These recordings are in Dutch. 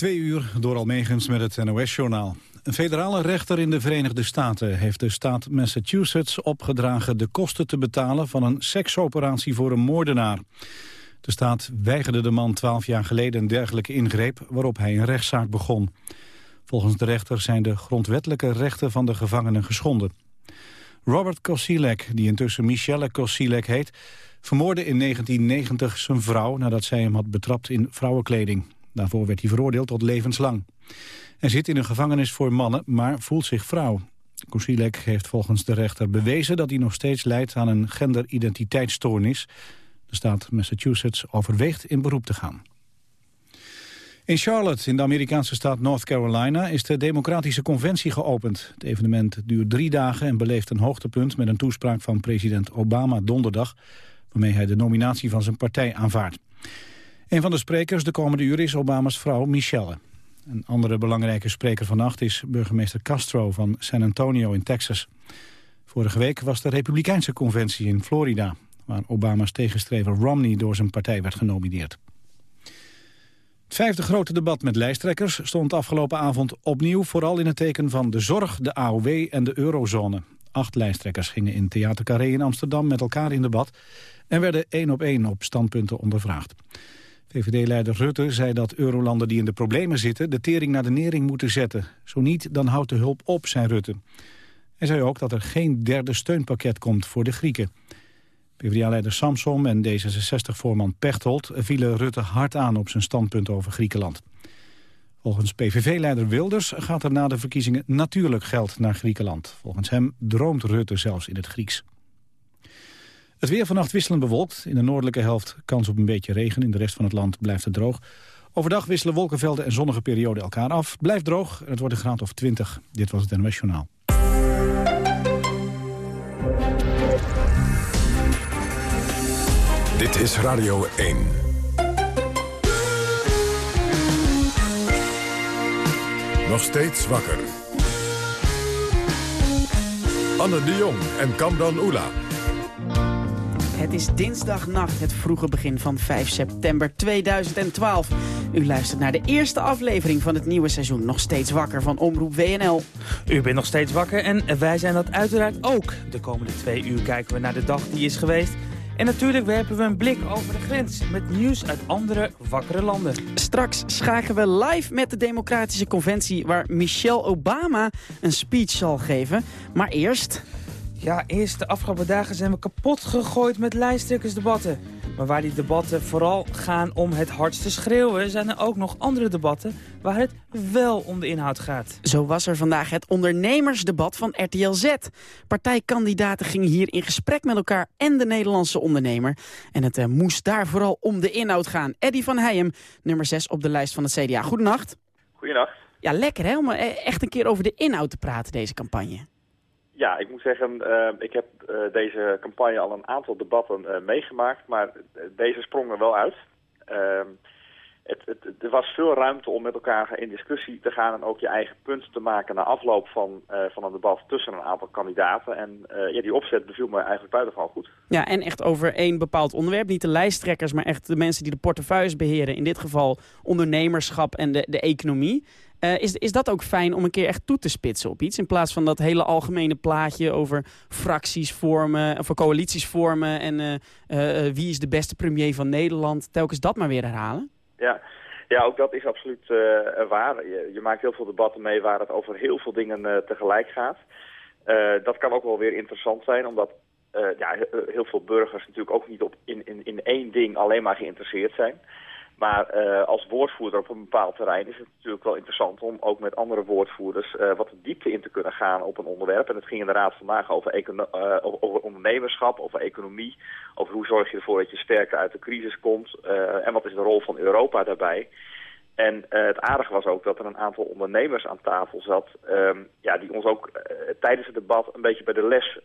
Twee uur door Almegens met het NOS-journaal. Een federale rechter in de Verenigde Staten heeft de staat Massachusetts opgedragen de kosten te betalen van een seksoperatie voor een moordenaar. De staat weigerde de man twaalf jaar geleden een dergelijke ingreep waarop hij een rechtszaak begon. Volgens de rechter zijn de grondwettelijke rechten van de gevangenen geschonden. Robert Kosilek, die intussen Michelle Kosilek heet, vermoorde in 1990 zijn vrouw nadat zij hem had betrapt in vrouwenkleding. Daarvoor werd hij veroordeeld tot levenslang. Hij zit in een gevangenis voor mannen, maar voelt zich vrouw. Kosilek heeft volgens de rechter bewezen dat hij nog steeds lijdt aan een genderidentiteitsstoornis. De staat Massachusetts overweegt in beroep te gaan. In Charlotte, in de Amerikaanse staat North Carolina, is de Democratische Conventie geopend. Het evenement duurt drie dagen en beleeft een hoogtepunt met een toespraak van president Obama donderdag, waarmee hij de nominatie van zijn partij aanvaardt. Een van de sprekers de komende uur is Obama's vrouw Michelle. Een andere belangrijke spreker vannacht is burgemeester Castro van San Antonio in Texas. Vorige week was de Republikeinse conventie in Florida... waar Obama's tegenstrever Romney door zijn partij werd genomineerd. Het vijfde grote debat met lijsttrekkers stond afgelopen avond opnieuw... vooral in het teken van de zorg, de AOW en de eurozone. Acht lijsttrekkers gingen in Theater Carré in Amsterdam met elkaar in debat... en werden één op één op standpunten ondervraagd. VVD-leider Rutte zei dat eurolanden die in de problemen zitten... de tering naar de nering moeten zetten. Zo niet, dan houdt de hulp op, zei Rutte. Hij zei ook dat er geen derde steunpakket komt voor de Grieken. PvdA-leider Samsom en D66-voorman Pechtold vielen Rutte hard aan op zijn standpunt over Griekenland. Volgens PVV-leider Wilders gaat er na de verkiezingen natuurlijk geld naar Griekenland. Volgens hem droomt Rutte zelfs in het Grieks. Het weer vannacht wisselend bewolkt. In de noordelijke helft kans op een beetje regen. In de rest van het land blijft het droog. Overdag wisselen wolkenvelden en zonnige perioden elkaar af. blijft droog en het wordt een graad of 20. Dit was het NOS Journaal. Dit is Radio 1. Nog steeds wakker. Anne de Jong en Kamran Oela. Het is dinsdagnacht, het vroege begin van 5 september 2012. U luistert naar de eerste aflevering van het nieuwe seizoen Nog Steeds Wakker van Omroep WNL. U bent nog steeds wakker en wij zijn dat uiteraard ook. De komende twee uur kijken we naar de dag die is geweest... En natuurlijk werpen we een blik over de grens met nieuws uit andere wakkere landen. Straks schakelen we live met de Democratische Conventie... waar Michelle Obama een speech zal geven. Maar eerst... Ja, eerst de afgelopen dagen zijn we kapot gegooid met lijsttrekkersdebatten. Maar waar die debatten vooral gaan om het hardste schreeuwen... zijn er ook nog andere debatten waar het wel om de inhoud gaat. Zo was er vandaag het ondernemersdebat van RTL Z. Partijkandidaten gingen hier in gesprek met elkaar en de Nederlandse ondernemer. En het uh, moest daar vooral om de inhoud gaan. Eddy van Heijem, nummer 6 op de lijst van het CDA. Goedenacht. Goedenacht. Ja, lekker hè, om eh, echt een keer over de inhoud te praten, deze campagne. Ja, ik moet zeggen, uh, ik heb uh, deze campagne al een aantal debatten uh, meegemaakt, maar deze sprong er wel uit. Ehm, het, het, er was veel ruimte om met elkaar in discussie te gaan en ook je eigen punt te maken na afloop van, van een debat tussen een aantal kandidaten. En ja, die opzet beviel me eigenlijk buitengewoon goed. Ja, en echt over één bepaald onderwerp. Niet de lijsttrekkers, maar echt de mensen die de portefeuilles beheren. In dit geval ondernemerschap en de, de economie. Uh, is, is dat ook fijn om een keer echt toe te spitsen op iets? In plaats van dat hele algemene plaatje over fracties vormen, of coalities vormen en uh, wie is de beste premier van Nederland, telkens dat maar weer herhalen? Ja, ja ook dat is absoluut waar. Je, je, maakt heel veel debatten mee waar het over heel veel dingen tegelijk gaat. dat kan ook wel weer interessant zijn, omdat ja, heel veel burgers natuurlijk ook niet op in, in, in één ding alleen maar geïnteresseerd zijn. Maar uh, als woordvoerder op een bepaald terrein is het natuurlijk wel interessant om ook met andere woordvoerders uh, wat de diepte in te kunnen gaan op een onderwerp. En het ging inderdaad vandaag over, uh, over ondernemerschap, over economie, over hoe zorg je ervoor dat je sterker uit de crisis komt en wat is de rol van Europa daarbij. En het aardige was ook dat er een aantal ondernemers aan tafel zat um, ja, die ons ook tijdens het debat een beetje bij de les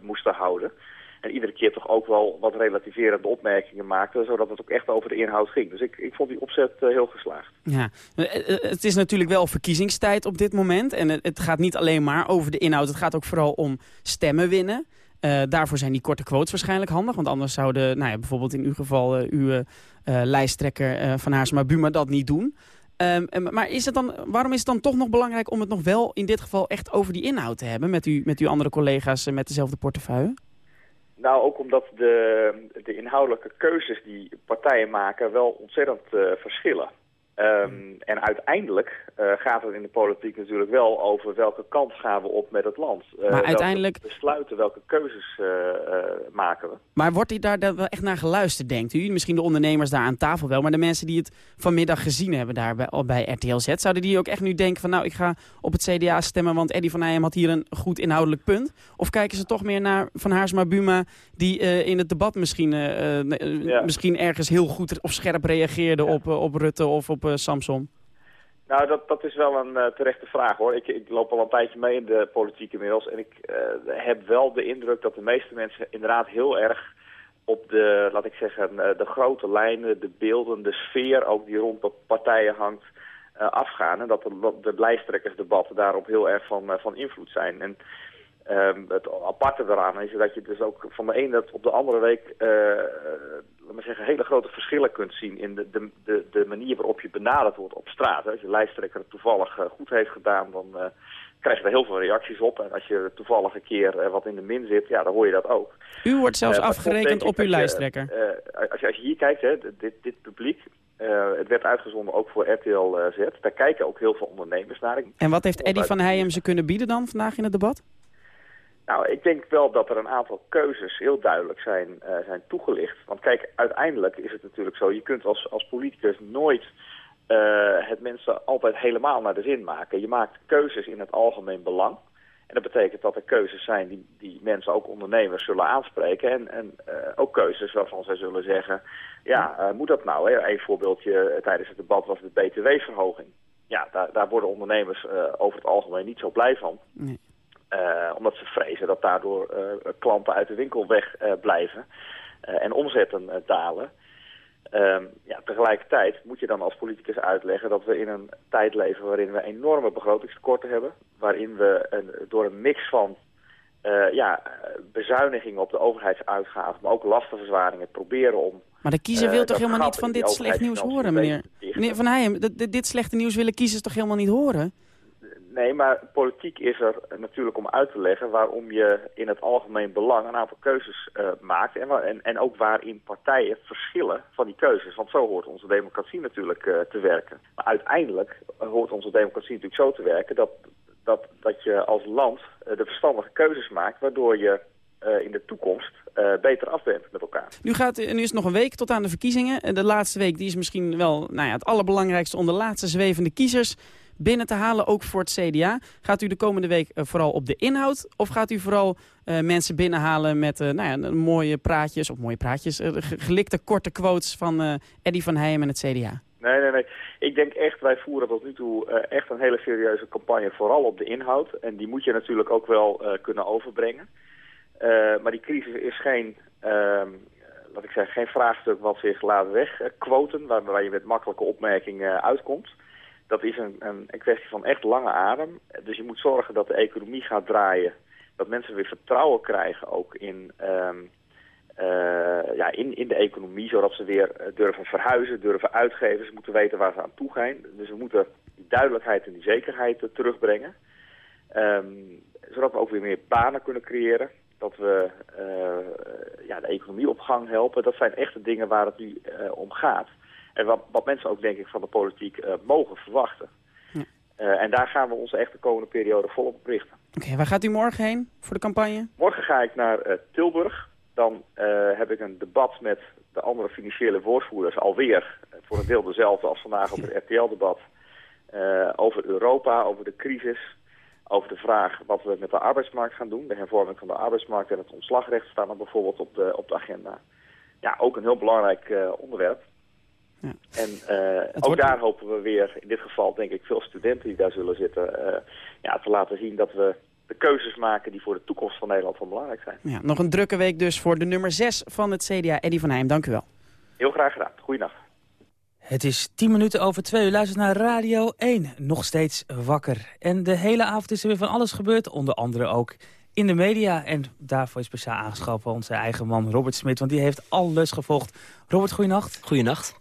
moesten houden. En iedere keer toch ook wel wat relativerende opmerkingen maakte, zodat het ook echt over de inhoud ging. Dus ik, ik vond die opzet uh, heel geslaagd. Ja, eh, eh, het is natuurlijk wel verkiezingstijd op dit moment. En het gaat niet alleen maar over de inhoud, het gaat ook vooral om stemmen winnen. Daarvoor zijn die korte quotes waarschijnlijk handig. Want anders zouden, nou ja, bijvoorbeeld in uw geval, uw lijsttrekker van Haarsma Buma dat niet doen. Ehm, maar is het dan, waarom is het dan toch nog belangrijk om het nog wel in dit geval echt over die inhoud te hebben met, u, met uw andere collega's met dezelfde portefeuille? Nou, ook omdat de, de inhoudelijke keuzes die partijen maken wel ontzettend verschillen. Um, en uiteindelijk uh, gaat het in de politiek natuurlijk wel over welke kant gaan we op met het land. Uh, maar uiteindelijk... Welke besluiten, welke keuzes uh, maken we. Maar wordt daar, daar wel echt naar geluisterd, denkt u? Misschien de ondernemers daar aan tafel wel, maar de mensen die het vanmiddag gezien hebben daar bij, bij RTL Z, zouden die ook echt nu denken van nou, ik ga op het CDA stemmen, want Eddie van Nijhem had hier een goed inhoudelijk punt? Of kijken ze toch meer naar Van Haarsma Buma, die in het debat misschien, ja. misschien ergens heel goed of scherp reageerde ja. op, op Rutte of op Samson? Nou, dat, dat is wel een uh, terechte vraag hoor. Ik, ik, loop al een tijdje mee in de politiek inmiddels. En ik uh, heb wel de indruk dat de meeste mensen inderdaad heel erg op de, laat ik zeggen, de grote lijnen, de beelden, de sfeer ook die rond de partijen hangt, afgaan. En dat de, de lijsttrekkersdebatten daarop heel erg van, van invloed zijn. En Um, het aparte daaraan is dat je dus ook van de ene op de andere week, uh, laat maar zeggen, hele grote verschillen kunt zien in de, de, de, de manier waarop je benaderd wordt op straat. Als je lijsttrekker het toevallig uh, goed heeft gedaan, dan uh, krijg je er heel veel reacties op. En als je toevallig een keer wat in de min zit, ja, dan hoor je dat ook. U wordt zelfs afgerekend op uw lijsttrekker. als, je, als je hier kijkt, hè, dit, dit publiek, uh, het werd uitgezonden ook voor RTL Z. Daar kijken ook heel veel ondernemers naar. En wat heeft Eddy van Heijem ze kunnen bieden dan vandaag in het debat? Nou, ik denk wel dat er een aantal keuzes heel duidelijk zijn, uh, zijn toegelicht. Want kijk, uiteindelijk is het natuurlijk zo, je kunt als, als politicus nooit uh, het mensen altijd helemaal naar de zin maken. Je maakt keuzes in het algemeen belang. En dat betekent dat er keuzes zijn die, die mensen, ook ondernemers, zullen aanspreken. En, en uh, ook keuzes waarvan zij zullen zeggen, ja, moet dat nou? Hè? Een voorbeeldje tijdens het debat was de btw-verhoging. Ja, daar, daar worden ondernemers over het algemeen niet zo blij van. Uh, omdat ze vrezen dat daardoor uh, klanten uit de winkel wegblijven uh, en omzetten dalen. Um, ja, tegelijkertijd moet je dan als politicus uitleggen dat we in een tijd leven waarin we enorme begrotingstekorten hebben. Waarin we een, door een mix van ja, bezuinigingen op de overheidsuitgaven, maar ook lastenverzwaringen proberen om... Maar de kiezer wil toch helemaal niet van dit slecht nieuws horen, meneer? Meneer Van Heijem, dit slechte nieuws willen kiezers toch helemaal niet horen? Nee, maar politiek is er natuurlijk om uit te leggen waarom je in het algemeen belang een aantal keuzes uh, maakt. En, en, en ook waarin partijen verschillen van die keuzes. Want zo hoort onze democratie natuurlijk uh, te werken. Maar uiteindelijk hoort onze democratie natuurlijk zo te werken dat, dat, dat je als land de verstandige keuzes maakt. Waardoor je in de toekomst beter af met elkaar. Nu, gaat, nu is nog een week tot aan de verkiezingen. De laatste week die is misschien wel nou ja, het allerbelangrijkste onder laatste zwevende kiezers binnen te halen, ook voor het CDA. Gaat u de komende week eh, vooral op de inhoud of gaat u vooral uh, mensen binnenhalen met uh, nou ja, mooie praatjes, of mooie praatjes, gelikte korte quotes van Eddy van Heijem en het CDA? Nee, nee, nee. Ik denk echt, wij voeren tot nu toe echt een hele serieuze campagne, vooral op de inhoud. En die moet je natuurlijk ook wel kunnen overbrengen. maar die crisis is geen, ehm, laat ik zeggen, geen vraagstuk wat zich laat wegquoten, waar, waar je met makkelijke opmerkingen uitkomt dat is een, een, kwestie van echt lange adem. Dus je moet zorgen dat de economie gaat draaien. Dat mensen weer vertrouwen krijgen ook in, um, uh, ja, in, in de economie. Zodat ze weer eh, durven verhuizen, durven uitgeven. Ze moeten weten waar ze aan toe gaan. Dus we moeten die duidelijkheid en die zekerheid uh, terugbrengen. Um, zodat we ook weer meer banen kunnen creëren. Dat we ja, de economie op gang helpen. Dat zijn echte dingen waar het nu om gaat. En wat, wat mensen ook denk ik van de politiek uh, mogen verwachten. Ja. Uh, en daar gaan we ons echt de komende periode volop op richten. Oké, waar gaat u morgen heen voor de campagne? Morgen ga ik naar uh, Tilburg. Dan heb ik een debat met de andere financiële woordvoerders alweer. Voor een deel dezelfde als vandaag op het RTL-debat. over Europa, over de crisis. Over de vraag wat we met de arbeidsmarkt gaan doen. De hervorming van de arbeidsmarkt en het ontslagrecht staan dan bijvoorbeeld op de, op de agenda. Ja, ook een heel belangrijk onderwerp. Ja. En uh, ook daar hopen we weer, in dit geval denk ik veel studenten die daar zullen zitten, uh, ja, te laten zien dat we de keuzes maken die voor de toekomst van Nederland van belangrijk zijn. Ja, nog een drukke week dus voor de nummer 6 van het CDA, Eddy van Heijm. Dank u wel. Heel graag gedaan. Goeienacht. Het is 10 minuten over 2. U luistert naar Radio 1. Nog steeds wakker. En de hele avond is er weer van alles gebeurd. Onder andere ook in de media. En daarvoor is speciaal aangeschoven onze eigen man Robert Smit. Want die heeft alles gevolgd. Robert, goeienacht. Goeienacht.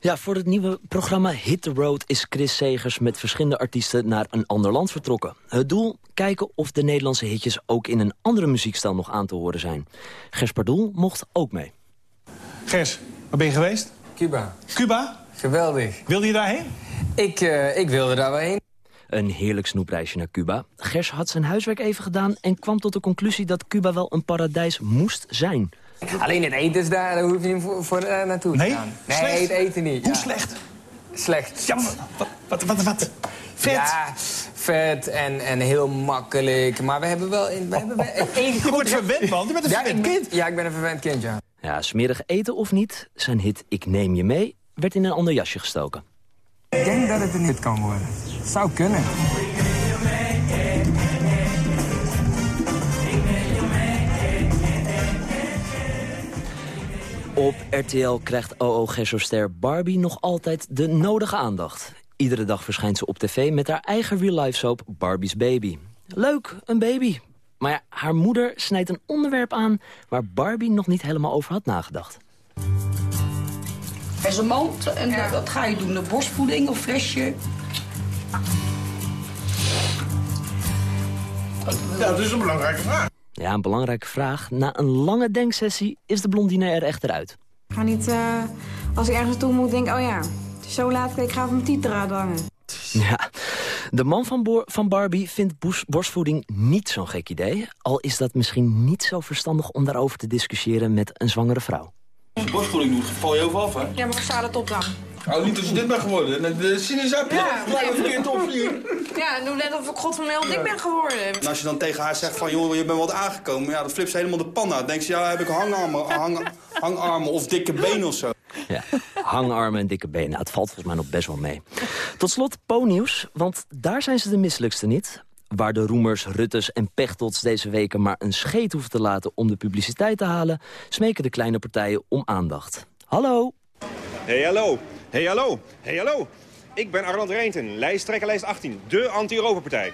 Ja, voor het nieuwe programma Hit the Road is Chris Segers met verschillende artiesten naar een ander land vertrokken. Het doel? Kijken of de Nederlandse hitjes ook in een andere muziekstijl nog aan te horen zijn. Gers Pardoel mocht ook mee. Gers, waar ben je geweest? Cuba. Cuba? Geweldig. Wilde je daarheen? Ik, uh, ik wilde daar wel heen. Een heerlijk snoepreisje naar Cuba. Gers had zijn huiswerk even gedaan en kwam tot de conclusie dat Cuba wel een paradijs moest zijn. Alleen het eten is daar, daar hoef je niet voor, voor uh, naartoe nee? te gaan. Nee, slecht? het eten niet. Hoe ja. slecht? Slecht. Ja, wat, wat, wat, wat? Vet? Ja, vet en, en heel makkelijk. Maar we hebben wel... In, we hebben wel één Je wordt verwend, man. Je bent een ja, verwend ik, kind. Ja, ik ben een verwend kind, ja. Ja, smerig eten of niet, zijn hit Ik Neem Je Mee werd in een ander jasje gestoken. Ik denk dat het een hit kan worden. Zou kunnen. Op RTL krijgt OO Gessoster Barbie nog altijd de nodige aandacht. Iedere dag verschijnt ze op tv met haar eigen real-life soap Barbie's Baby. Leuk, een baby. Maar ja, haar moeder snijdt een onderwerp aan... waar Barbie nog niet helemaal over had nagedacht. Is een mand en ja. wat ga je doen? De borstvoeding of flesje? Ja, dat is een belangrijke vraag. Ja, een belangrijke vraag. Na een lange denksessie is de blondine er echter uit. Ik ga niet, uh, als ik ergens toe moet, denken... oh ja, het is zo laat, ik ga op mijn tieteraad hangen. Ja, de man van, van Barbie vindt borstvoeding niet zo'n gek idee. Al is dat misschien niet zo verstandig om daarover te discussiëren met een zwangere vrouw. Je borstvoeding doet, val je over af, hè? Ja, maar ik sta het op dan. Oh, niet als je dit bent geworden. De sinaasappel, ja, ja. een verkeerd opvliegen. Ja, doe net of ik god van al dik ben geworden. En als je dan tegen haar zegt van, joh, je bent wat aangekomen. Ja, dan flipt ze helemaal de pan uit. Denkt ze, ja, heb ik hangarmen, hang, hangarmen of dikke benen of zo. Ja, hangarmen en dikke benen. Het valt volgens mij nog best wel mee. Tot slot Po-nieuws, want daar zijn ze de misselijkste niet. Waar de roemers, Ruttes en Pechtots deze weken maar een scheet hoeven te laten om de publiciteit te halen, smeken de kleine partijen om aandacht. Hallo! Hey, hallo! Hey, hallo! Hey, hallo! Ik ben Arnold Reinten, lijsttrekker lijst 18, de anti-Europa-partij.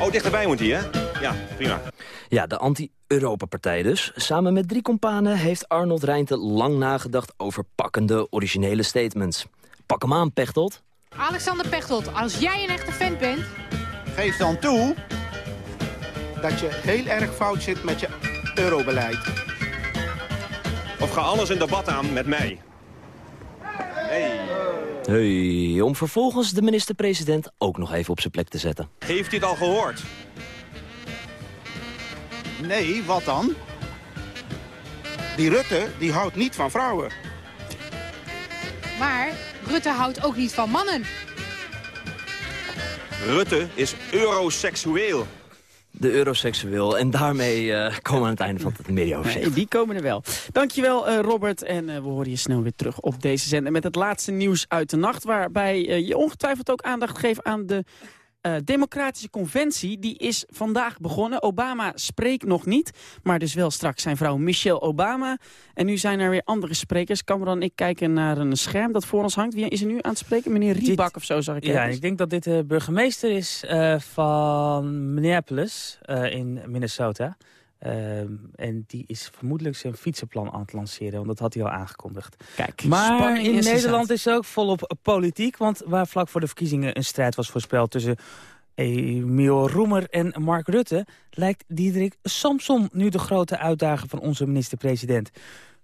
Oh, dichterbij moet hij, hè? Ja, prima. Ja, de anti-Europa-partij dus. Samen met drie kompanen heeft Arnold Reinten lang nagedacht over pakkende, originele statements. Pak hem aan, Pechtold. Alexander Pechtold, als jij een echte fan bent... Geef dan toe dat je heel erg fout zit met je eurobeleid. Of ga anders een debat aan met mij. Hey. Hey, om vervolgens de minister-president ook nog even op zijn plek te zetten. Heeft u het al gehoord? Nee, wat dan? Die Rutte, die houdt niet van vrouwen. Maar Rutte houdt ook niet van mannen. Rutte is euroseksueel. De euroseksueel. En daarmee uh, komen we aan het einde van het mediaoverzicht. Die komen er wel. Dankjewel uh, Robert. En uh, we horen je snel weer terug op deze zender met het laatste nieuws uit de nacht. Waarbij je ongetwijfeld ook aandacht geeft aan de uh, democratische conventie. Die is vandaag begonnen. Obama spreekt nog niet. Maar dus wel straks zijn vrouw Michelle Obama. En nu zijn er weer andere sprekers. Cameron en ik kijken naar een scherm dat voor ons hangt. Wie is er nu aan het spreken? Meneer Riebak dit, of zo, zag ik Ja, ik denk dat dit de burgemeester is uh, van Minneapolis uh, in Minnesota. Uh, en die is vermoedelijk zijn fietsenplan aan het lanceren. Want dat had hij al aangekondigd. Kijk, maar in Nederland is ook volop politiek. Want waar vlak voor de verkiezingen een strijd was voorspeld... tussen Emiel Roemer en Mark Rutte... lijkt Diederik Samson nu de grote uitdager van onze minister-president.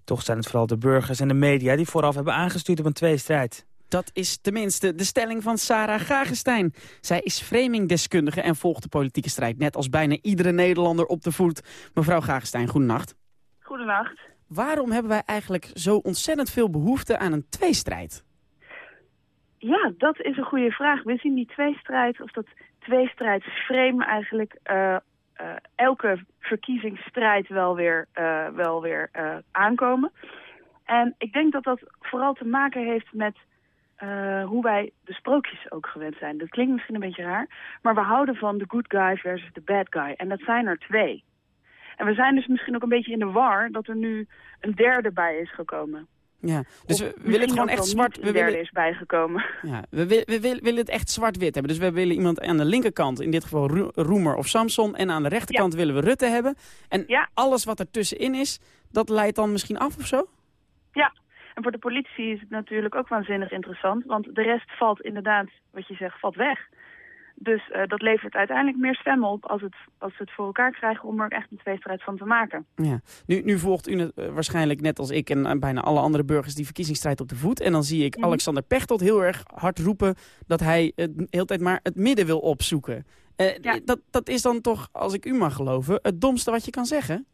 Toch zijn het vooral de burgers en de media... die vooraf hebben aangestuurd op een tweestrijd. Dat is tenminste de stelling van Sarah Gagestein. Zij is framingdeskundige en volgt de politieke strijd... net als bijna iedere Nederlander op de voet. Mevrouw Gagestein, goedenacht. Goedenacht. Waarom hebben wij eigenlijk zo ontzettend veel behoefte aan een tweestrijd? Ja, dat is een goede vraag. We zien die tweestrijd, of dat tweestrijdsframe eigenlijk... Uh, uh, elke verkiezingsstrijd wel weer, uh, wel weer aankomen. En ik denk dat dat vooral te maken heeft met... Uh, hoe wij de sprookjes ook gewend zijn. Dat klinkt misschien een beetje raar, maar we houden van de good guy versus de bad guy. En dat zijn er twee. En we zijn dus misschien ook een beetje in de war dat er nu een derde bij is gekomen. Ja, dus we willen het gewoon echt zwart... We willen, is bijgekomen. ja, we, wil- we, willen- willen het echt zwart-wit hebben. Dus we willen iemand aan de linkerkant, in dit geval Ro- Roemer of Samson... en aan de rechterkant willen we Rutte hebben. En alles wat er tussenin is, dat leidt dan misschien af of zo? Ja, en voor de politie is het natuurlijk ook waanzinnig interessant. Want de rest valt inderdaad, wat je zegt, valt weg. Dus eh, dat levert uiteindelijk meer stemmen op als, het, als we het voor elkaar krijgen om er echt een tweestrijd van te maken. Ja. Nu, nu volgt u het, eh, waarschijnlijk net als ik en eh, bijna alle andere burgers die verkiezingsstrijd op de voet. En dan zie ik Mhm. Alexander Pechtold heel erg hard roepen dat hij het de hele tijd maar het midden wil opzoeken. Eh, dat, dat is dan toch, als ik u mag geloven, het domste wat je kan zeggen?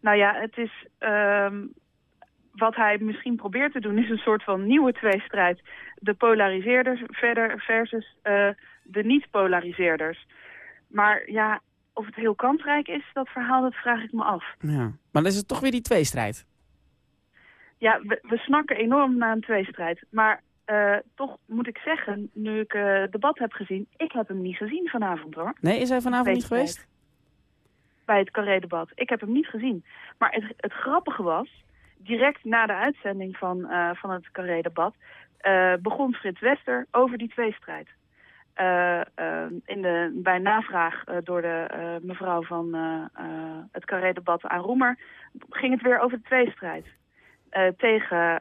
Nou ja, het is... ehm, wat hij misschien probeert te doen is een soort van nieuwe tweestrijd. De polariseerders verder versus eh, de niet-polariseerders. Maar ja, of het heel kansrijk is, dat verhaal, dat vraag ik me af. Ja. Maar dan is het toch weer die tweestrijd. Ja, we, we snakken enorm naar een tweestrijd. Maar eh, toch moet ik zeggen, nu ik eh, het debat heb gezien... ik heb hem niet gezien vanavond, hoor. Nee, is hij vanavond niet geweest? Bij het Carré-debat. Ik heb hem niet gezien. Maar het, het grappige was, direct na de uitzending van, eh, van het Carré-debat... eh, begon Frits Wester over die tweestrijd. Eh, in de, bij navraag door de mevrouw van het Carré-debat aan Roemer... ging het weer over de tweestrijd. Tegen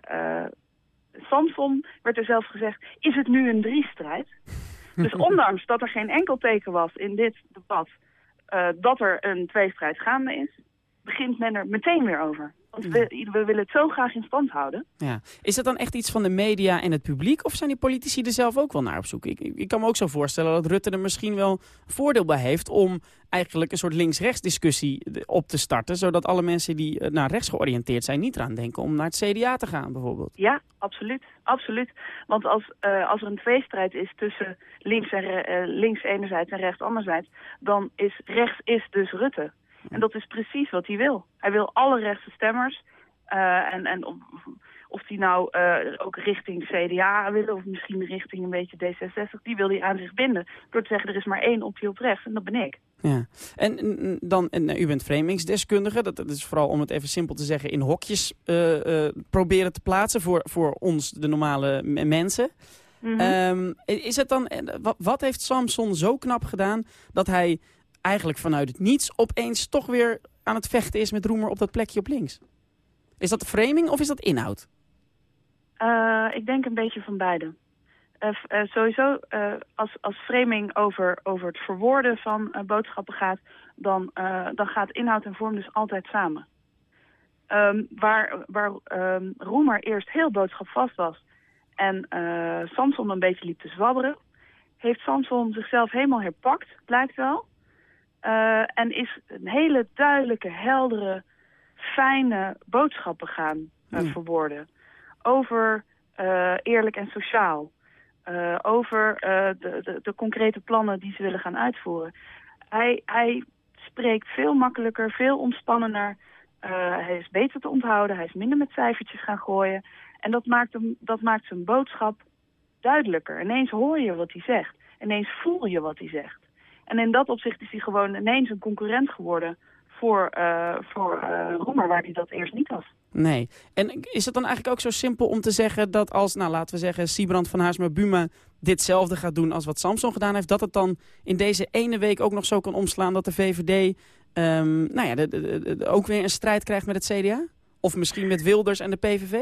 Samson werd er zelfs gezegd, is het nu een driestrijd? Dus ondanks dat er geen enkel teken was in dit debat dat er een tweestrijd gaande is, begint men er meteen weer over. Want we, we willen het zo graag in stand houden. Ja. Is dat dan echt iets van de media en het publiek? Of zijn die politici er zelf ook wel naar op zoek? Ik, ik, kan me ook zo voorstellen dat Rutte er misschien wel voordeel bij heeft... om eigenlijk een soort links-rechts discussie de- op te starten... zodat alle mensen die eh, naar rechts georiënteerd zijn niet eraan denken... om naar het CDA te gaan bijvoorbeeld. Ja, absoluut. absoluut. Want als, eh, als er een tweestrijd is tussen links, en eh, links enerzijds en rechts anderzijds... dan is rechts is dus Rutte. En dat is precies wat hij wil. Hij wil alle rechtse stemmers. eh, en en of, of die nou eh, ook richting CDA willen... of misschien richting een beetje D66... die wil hij aan zich binden. Door te zeggen, er is maar één optie op rechts en dat ben ik. Ja. En dan, en, eh, u bent framingsdeskundige. Dat, dat is vooral om het even simpel te zeggen in hokjes eh, proberen te plaatsen voor, voor ons, de normale mensen. Mhm. Ehm, is het dan, wat, wat heeft Samson zo knap gedaan dat hij eigenlijk vanuit het niets opeens toch weer aan het vechten is met Roemer op dat plekje op links? Is dat framing of is dat inhoud? Eh, ik denk een beetje van beide. Eh, eh, sowieso, als, als framing over, over het verwoorden van boodschappen gaat, dan, dan gaat inhoud en vorm dus altijd samen. Ehm, waar waar ehm, Roemer eerst heel boodschapvast was en Samson een beetje liep te zwabberen, heeft Samson zichzelf helemaal herpakt, blijkt wel. Eh, en is een hele duidelijke, heldere, fijne boodschappen gaan Hmm. verwoorden. Over eh, eerlijk en sociaal. Over de, de, de concrete plannen die ze willen gaan uitvoeren. Hij, hij spreekt veel makkelijker, veel ontspannender. Hij is beter te onthouden, hij is minder met cijfertjes gaan gooien. En dat maakt, hem, dat maakt zijn boodschap duidelijker. Ineens hoor je wat hij zegt. Ineens voel je wat hij zegt. En in dat opzicht is hij gewoon ineens een concurrent geworden voor, eh voor eh, Roemer, waar hij dat eerst niet was. Nee. En is het dan eigenlijk ook zo simpel om te zeggen dat als, nou laten we zeggen, Siebrand van Haarsma Buma ditzelfde gaat doen als wat Samson gedaan heeft, dat het dan in deze ene week ook nog zo kan omslaan dat de VVD ehm, nou ja, de, de- de- de- ook weer een strijd krijgt met het CDA? Of misschien met Wilders en de PVV?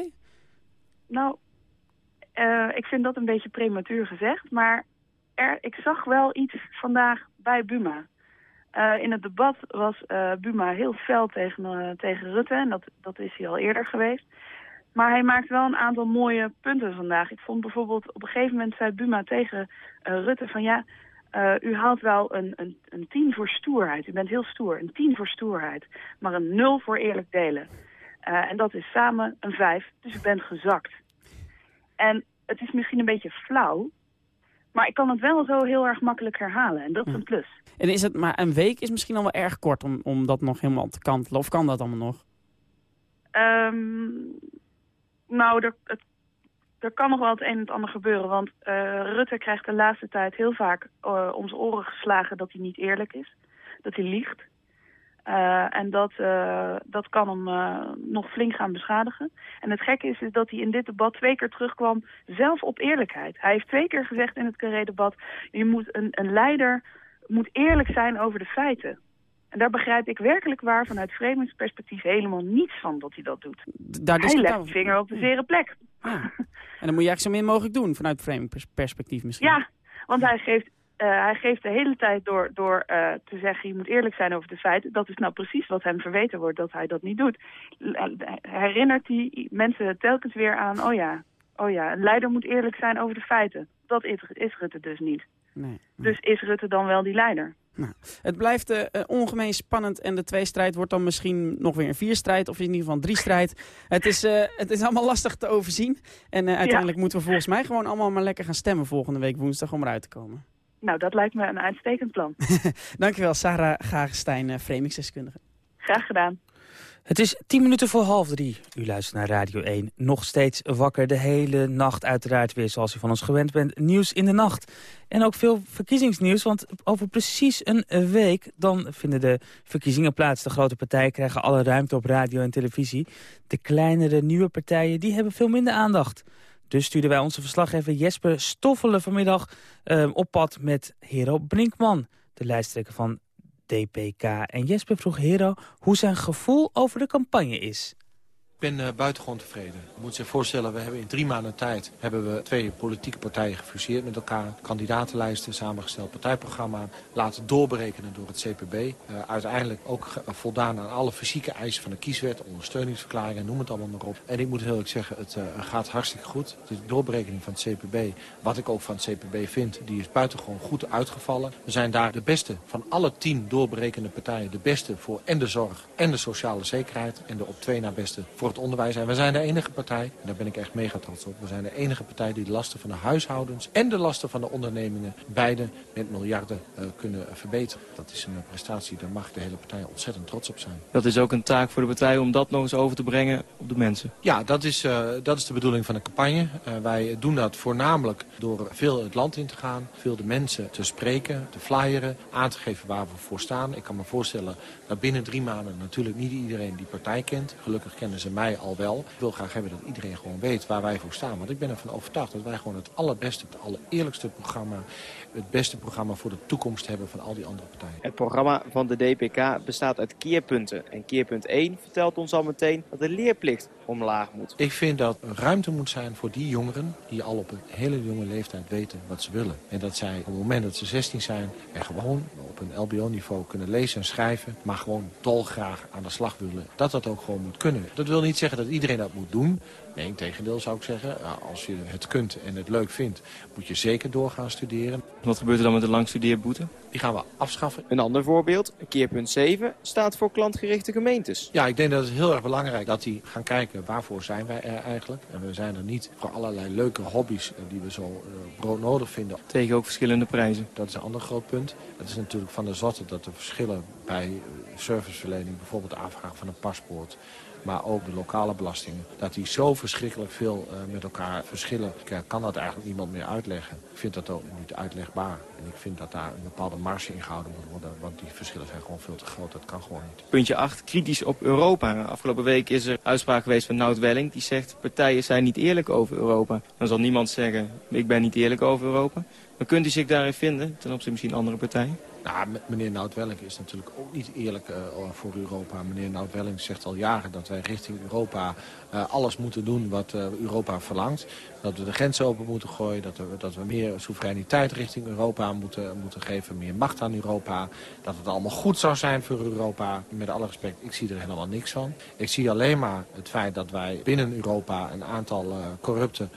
Nou, eh, ik vind dat een beetje prematuur gezegd, maar ik zag wel iets vandaag bij Buma. Eh, in het debat was eh, Buma heel fel tegen, eh, tegen Rutte en dat, dat is hij al eerder geweest. Maar hij maakt wel een aantal mooie punten vandaag. Ik vond bijvoorbeeld, op een gegeven moment zei Buma tegen Rutte van ja, u haalt wel een, een, een tien voor stoerheid. U bent heel stoer. Een tien voor stoerheid, maar een nul voor eerlijk delen. En dat is samen een vijf, dus u bent gezakt. En het is misschien een beetje flauw, maar ik kan het wel zo heel erg makkelijk herhalen. En dat is een plus. En is het maar een week is misschien al wel erg kort om, om dat nog helemaal te kantelen. Of kan dat allemaal nog? Ehm, nou, er, het, er kan nog wel het een en het ander gebeuren. Want eh, Rutte krijgt de laatste tijd heel vaak eh, om zijn oren geslagen dat hij niet eerlijk is. Dat hij liegt. Eh, en dat, eh, dat kan hem eh, nog flink gaan beschadigen. En het gekke is, is dat hij in dit debat twee keer terugkwam, zelf op eerlijkheid. Hij heeft twee keer gezegd in het Carré-debat, je moet een, een leider moet eerlijk zijn over de feiten. En daar begrijp ik werkelijk waar vanuit vreemdingsperspectief helemaal niets van dat hij dat doet. Daar hij legt de vinger op de zere plek. Ja. En dan moet je eigenlijk zo min mogelijk doen vanuit vreemdingsperspectief misschien. Ja, want hij geeft, uh, hij geeft de hele tijd door, door uh, te zeggen... je moet eerlijk zijn over de feiten. Dat is nou precies wat hem verweten wordt dat hij dat niet doet. Herinnert hij mensen telkens weer aan... oh ja, oh ja, een leider moet eerlijk zijn over de feiten. Dat is, is Rutte dus niet. Nee, nee. Dus is Rutte dan wel die leider? Nou, het blijft uh, ongemeen spannend en de tweestrijd wordt dan misschien nog weer een vierstrijd of in ieder geval een driestrijd. Het is, uh, het is allemaal lastig te overzien en uh, uiteindelijk ja. moeten we volgens mij gewoon allemaal maar lekker gaan stemmen volgende week woensdag om eruit te komen. Nou, dat lijkt me een uitstekend plan. Dankjewel, Sarah Gagestein, framingsdeskundige. Graag gedaan. Het is tien minuten voor half drie. U luistert naar Radio 1. Nog steeds wakker de hele nacht uiteraard weer zoals u van ons gewend bent. Nieuws in de nacht. En ook veel verkiezingsnieuws, want over precies een week... dan vinden de verkiezingen plaats. De grote partijen krijgen alle ruimte op radio en televisie. De kleinere, nieuwe partijen, die hebben veel minder aandacht. Dus stuurden wij onze verslaggever Jesper Stoffelen vanmiddag uh, op pad met Hero Brinkman. De lijsttrekker van DPK. En Jesper vroeg Hero hoe zijn gevoel over de campagne is. Ben uh, buitengewoon tevreden. Je moet zich voorstellen, we hebben in drie maanden tijd hebben we twee politieke partijen gefuseerd met elkaar. Kandidatenlijsten samengesteld, partijprogramma laten doorberekenen door het CPB. Uh, uiteindelijk ook voldaan aan alle fysieke eisen van de kieswet, ondersteuningsverklaringen, noem het allemaal maar op. En ik moet heel eerlijk zeggen, het gaat hartstikke goed. De doorberekening van het CPB, wat ik ook van het CPB vind, die is buitengewoon goed uitgevallen. We zijn daar de beste van alle tien doorberekende partijen, de beste voor en de zorg en de sociale zekerheid. En de op twee na beste voor het onderwijs. En we zijn de enige partij, en daar ben ik echt mega trots op... we zijn de enige partij die de lasten van de huishoudens en de lasten van de ondernemingen... beide met miljarden uh, kunnen verbeteren. Dat is een prestatie, daar mag de hele partij ontzettend trots op zijn. Dat is ook een taak voor de partij om dat nog eens over te brengen op de mensen? Ja, dat is, uh, dat is de bedoeling van de campagne. wij doen dat voornamelijk door veel het land in te gaan... veel de mensen te spreken, te flyeren, aan te geven waar we voor staan. Ik kan me voorstellen dat binnen drie maanden natuurlijk niet iedereen die partij kent. Gelukkig kennen ze mij al wel. Ik wil graag hebben dat iedereen gewoon weet waar wij voor staan. Want ik ben ervan overtuigd dat wij gewoon het allerbeste, het allereerlijkste programma... het beste programma voor de toekomst hebben van al die andere partijen. Het programma van de DPK bestaat uit keerpunten. En keerpunt 1 vertelt ons al meteen dat de leerplicht omlaag moet. Ik vind dat er ruimte moet zijn voor die jongeren... die al op een hele jonge leeftijd weten wat ze willen. En dat zij op het moment dat ze 16 zijn... en gewoon op een LBO-niveau kunnen lezen en schrijven... maar gewoon dolgraag aan de slag willen. Dat dat ook gewoon moet kunnen. Dat wil niet zeggen dat iedereen dat moet doen. Nee, in tegendeel zou ik zeggen, als je het kunt en het leuk vindt... moet je zeker doorgaan studeren. Wat gebeurt er dan met de langstudeerboete? Die gaan we afschaffen. Een ander voorbeeld, keerpunt 7, staat voor klantgerichte gemeentes. Ja, ik denk dat het heel erg belangrijk is dat die gaan kijken waarvoor zijn wij er eigenlijk. En we zijn er niet voor allerlei leuke hobby's die we zo uh, broodnodig vinden. Tegen ook verschillende prijzen. Dat is een ander groot punt. Het is natuurlijk van de zotte dat de verschillen bij serviceverlening, bijvoorbeeld de aanvraag van een paspoort maar ook de lokale belastingen. Dat die zo verschrikkelijk veel uh, met elkaar verschillen. Ik kan dat eigenlijk niemand meer uitleggen. Ik vind dat ook niet uitlegbaar. En ik vind dat daar een bepaalde marge in gehouden moet worden. Want die verschillen zijn gewoon veel te groot. Dat kan gewoon niet. Puntje 8. Kritisch op Europa. Afgelopen week is er uitspraak geweest van Nout Welling. Die zegt partijen zijn niet eerlijk over Europa. Dan zal niemand zeggen ik ben niet eerlijk over Europa. Maar kunt u zich daarin vinden ten opzichte misschien andere partijen? Nou, meneer Nout-Welling is natuurlijk ook niet eerlijk uh, voor Europa. Meneer Nout-Welling zegt al jaren dat wij richting Europa uh, alles moeten doen wat uh, Europa verlangt. Dat we de grenzen open moeten gooien, dat we, dat we meer soevereiniteit richting Europa moeten, moeten geven. Meer macht aan Europa. Dat het allemaal goed zou zijn voor Europa. Met alle respect, ik zie er helemaal niks van. Ik zie alleen maar het feit dat wij binnen Europa een aantal corrupte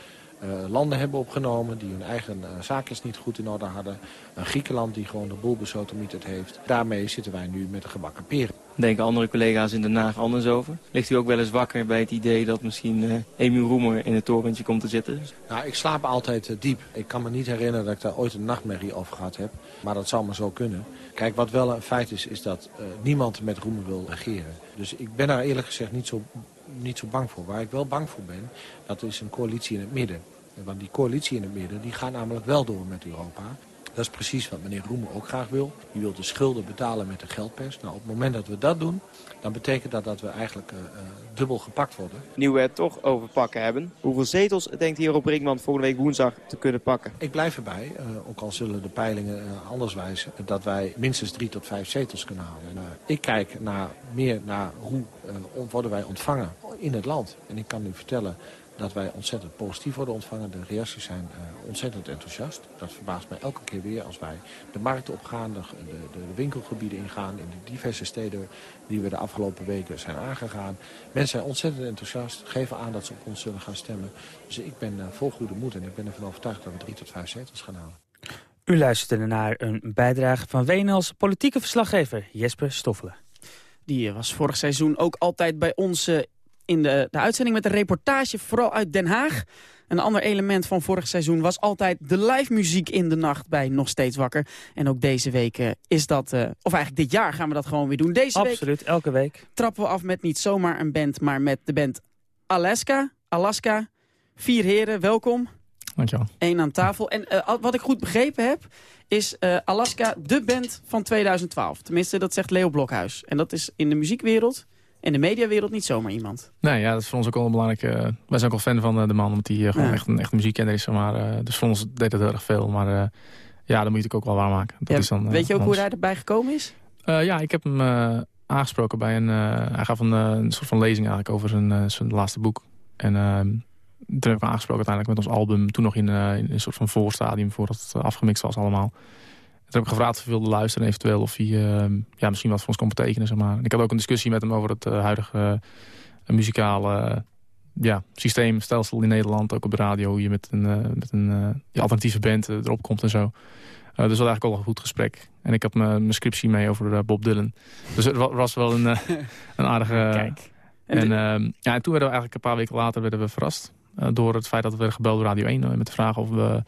landen hebben opgenomen die hun eigen uh, zaakjes niet goed in orde hadden. Een Griekenland die gewoon de boel besodemieterd heeft. Daarmee zitten wij nu met de gebakken peren. Denken andere collega's in Den Haag anders over? Ligt u ook wel eens wakker bij het idee dat misschien uh, Emiel Roemer in het torentje komt te zitten? Nou, ik slaap altijd diep. Ik kan me niet herinneren dat ik daar ooit een nachtmerrie over gehad heb. Maar dat zou maar zo kunnen. Kijk, wat wel een feit is, is dat niemand met Roemer wil regeren. Dus ik ben daar eerlijk gezegd niet zo niet zo bang voor. Waar ik wel bang voor ben, dat is een coalitie in het midden. Want die coalitie in het midden, die gaat namelijk wel door met Europa. Dat is precies wat meneer Roemer ook graag wil. Die wil de schulden betalen met de geldpers. Nou, op het moment dat we dat doen, dan betekent dat dat we eigenlijk uh, uh, dubbel gepakt worden. Nu we het toch over pakken hebben. Hoeveel zetels denkt hier op Brinkman volgende week woensdag te kunnen pakken? Ik blijf erbij, uh, ook al zullen de peilingen anders wijzen... dat wij minstens drie tot vijf zetels kunnen halen. ik kijk naar, meer naar hoe worden wij ontvangen in het land. En ik kan u vertellen dat wij ontzettend positief worden ontvangen. De reacties zijn uh, ontzettend enthousiast. Dat verbaast mij elke keer weer als wij de markten opgaan, de, de, de, winkelgebieden ingaan... in de diverse steden die we de afgelopen weken zijn aangegaan. Mensen zijn ontzettend enthousiast, geven aan dat ze op ons zullen gaan stemmen. Dus ik ben uh, vol goede moed en ik ben ervan overtuigd dat we drie tot vijf zetels gaan halen. U luisterde naar een bijdrage van WNL's politieke verslaggever Jesper Stoffelen. Die was vorig seizoen ook altijd bij ons in de, de uitzending met een reportage, vooral uit Den Haag. Een ander element van vorig seizoen was altijd de live muziek in de nacht bij Nog Steeds Wakker. En ook deze week uh, is dat, uh, of eigenlijk dit jaar gaan we dat gewoon weer doen. Deze Absoluut, week elke week. Trappen we af met niet zomaar een band, maar met de band Alaska. Alaska. Vier heren, welkom. Dankjewel. Eén aan tafel. En uh, wat ik goed begrepen heb, is Alaska de band van 2012. Tenminste, dat zegt Leo Blokhuis. En dat is in de muziekwereld in de mediawereld niet zomaar iemand. Nee, ja, dat is voor ons ook wel een belangrijke... Uh, wij zijn ook wel fan van uh, de man, omdat hij uh, gewoon echt een echt muziekkenner is. Maar, dus voor ons deed het heel erg veel. Maar ja, dan moet je het ook wel waarmaken. Dat ja, is dan, weet je ook hoe hij erbij gekomen is? ja, ik heb hem aangesproken bij een... hij gaf een, een soort van lezing eigenlijk over zijn, zijn laatste boek. En ehm, toen heb ik hem aangesproken uiteindelijk met ons album. Toen nog in, in een soort van voorstadium voordat het afgemixt was allemaal. Heb ik gevraagd of hij wilde luisteren eventueel of hij uh, ja, misschien wat voor ons kon betekenen. Zeg maar. Ik had ook een discussie met hem over het uh, huidige uh, muzikale ja, systeemstelsel in Nederland. Ook op de radio, hoe je met een, met een alternatieve band erop komt en zo. dus dat was eigenlijk al een goed gesprek. En ik had mijn scriptie mee over Bob Dylan. Dus het was wel een, een aardige... Kijk. En, en, ehm, ja, en toen werden we eigenlijk een paar weken later werden we verrast. door het feit dat we werden gebeld door Radio 1 met de vraag of we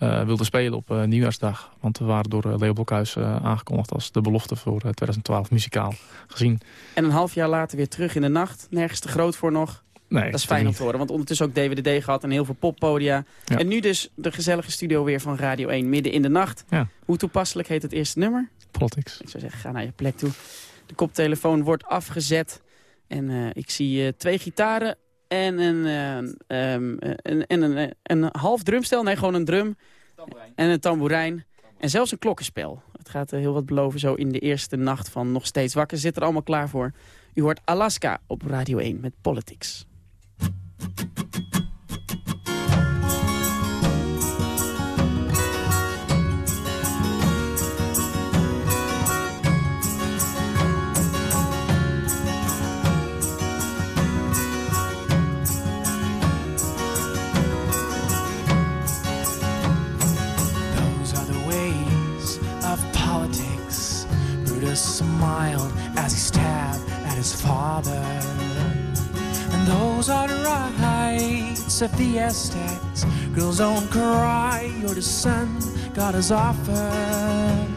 uh, wilde spelen op uh, nieuwjaarsdag. Want we waren door uh, Leo Blokhuis aangekondigd als de belofte voor 2012 muzikaal gezien. En een half jaar later weer terug in de nacht. Nergens te groot voor nog. Nee, dat is fijn om te horen, want ondertussen ook DWDD gehad en heel veel poppodia. Ja. En nu dus de gezellige studio weer van Radio 1 midden in de nacht. Ja. Hoe toepasselijk heet het eerste nummer? Politics. Ik zou zeggen, ga naar je plek toe. De koptelefoon wordt afgezet. En ik zie twee gitaren en een, uh, um, een, en een, een half drumstel. Nee, gewoon een drum. En een tamboerijn. En zelfs een klokkenspel. Het gaat heel wat beloven zo in de eerste nacht van Nog Steeds Wakker. Zit er allemaal klaar voor. U hoort Alaska op Radio 1 met Politics. As he stabbed at his father. And those are the rights of the Aztecs. Girls don't cry, you're the son God has offered.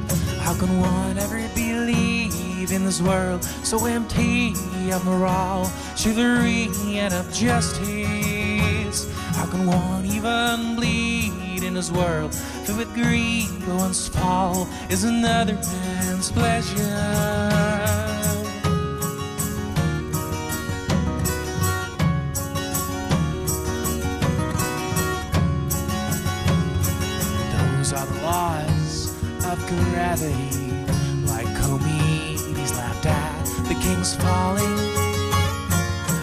How can one ever believe in this world so empty of moral, chivalry, and of justice? How can one even bleed in this world filled with greed? But one's fall is another man's pleasure. Gravity, like Comedes laughed at the king's falling.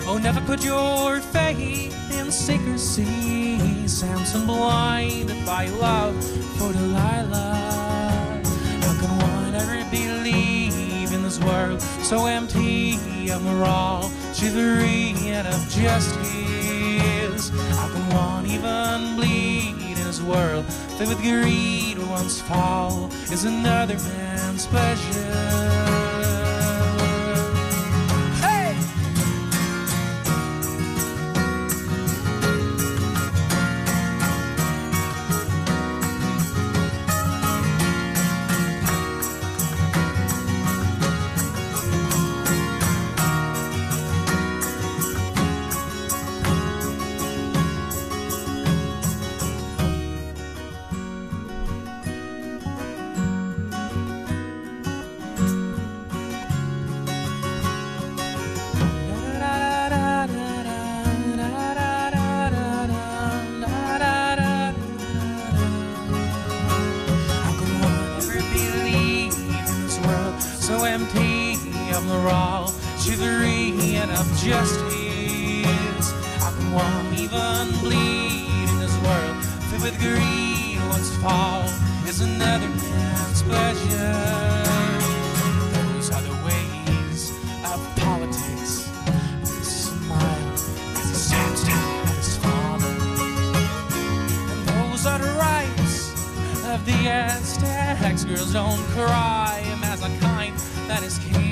Oh, never put your faith in secrecy. Samson blinded by love for Delilah. How can one ever believe in this world so empty of moral, chivalry, and of justice? How can one even bleed in this world filled with greed? One's fall is another man's pleasure. With greed? Once fall is another man's pleasure. Those are the ways of politics. He smiles as he stands at his father. And those are the rights of the Aztecs. Girls don't cry, a man's not kind, that is king.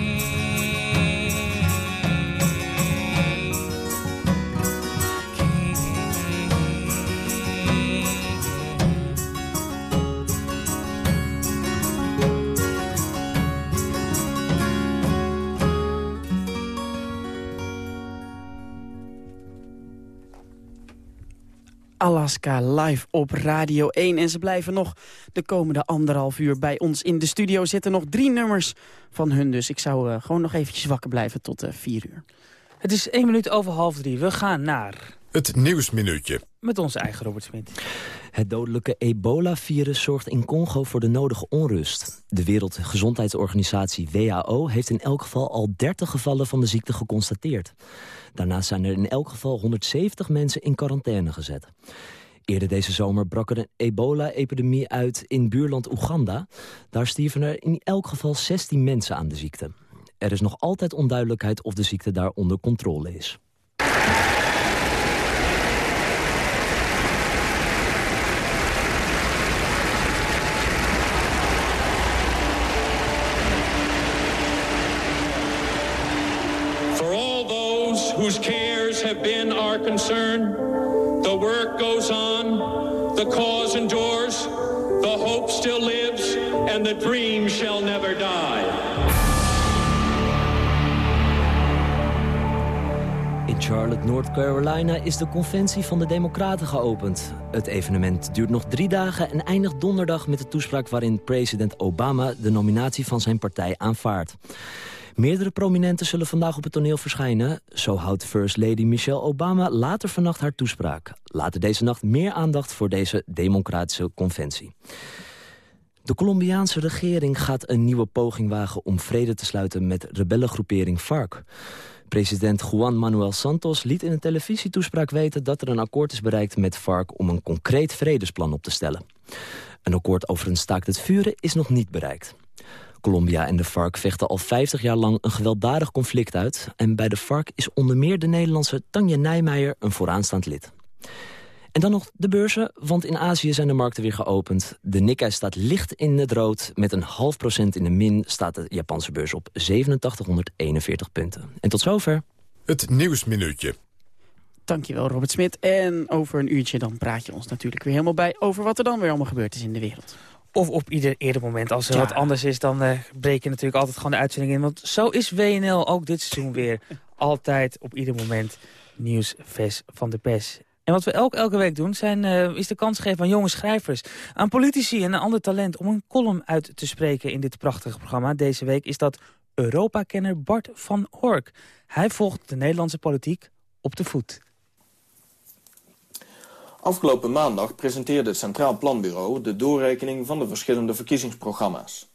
Alaska live op Radio 1. En ze blijven nog de komende anderhalf uur bij ons in de studio zitten. Nog drie nummers van hun, dus ik zou uh, gewoon nog eventjes wakker blijven tot uh, vier uur. Het is één minuut over half drie. We gaan naar... Het Nieuwsminuutje. Met onze eigen Robert Smit. Het dodelijke ebola-virus zorgt in Congo voor de nodige onrust. De Wereldgezondheidsorganisatie WHO heeft in elk geval al 30 gevallen van de ziekte geconstateerd. Daarnaast zijn er in elk geval 170 mensen in quarantaine gezet. Eerder deze zomer brak er een ebola-epidemie uit in buurland Oeganda. Daar stierven er in elk geval 16 mensen aan de ziekte. Er is nog altijd onduidelijkheid of de ziekte daar onder controle is. Whose cares have been our concern. The work goes on, the cause endures, the hope still lives, and the dream shall never die. In Charlotte, North Carolina is de conventie van de Democraten geopend. Het evenement duurt nog drie dagen en eindigt donderdag met de toespraak... waarin president Obama de nominatie van zijn partij aanvaardt. Meerdere prominenten zullen vandaag op het toneel verschijnen. Zo houdt First Lady Michelle Obama later vannacht haar toespraak. Later deze nacht meer aandacht voor deze democratische conventie. De Colombiaanse regering gaat een nieuwe poging wagen om vrede te sluiten met rebellengroepering FARC. President Juan Manuel Santos liet in een televisietoespraak weten dat er een akkoord is bereikt met FARC om een concreet vredesplan op te stellen. Een akkoord over een staakt het vuren is nog niet bereikt. Colombia en de FARC vechten al 50 jaar lang een gewelddadig conflict uit... en bij de FARC is onder meer de Nederlandse Tanja Nijmeijer een vooraanstaand lid. En dan nog de beurzen, want in Azië zijn de markten weer geopend. De Nikkei staat licht in het rood. Met een half procent in de min staat de Japanse beurs op 8741 punten. En tot zover. Het Nieuwsminuutje. Dankjewel Robert Smit. En over een uurtje dan praat je ons natuurlijk weer helemaal bij... over wat er dan weer allemaal gebeurd is in de wereld. Of op ieder eerder moment. Als er wat anders is, dan uh, breek je natuurlijk altijd gewoon de uitzending in. Want zo is WNL ook dit seizoen weer. Altijd op ieder moment nieuws, vers van de pers. En wat we elke, elke week doen, zijn, uh, is de kans geven aan jonge schrijvers... aan politici en een ander talent om een column uit te spreken in dit prachtige programma. Deze week is dat Europa-kenner Bart van Ork. Hij volgt de Nederlandse politiek op de voet. Afgelopen maandag presenteerde het Centraal Planbureau de doorrekening van de verschillende verkiezingsprogramma's.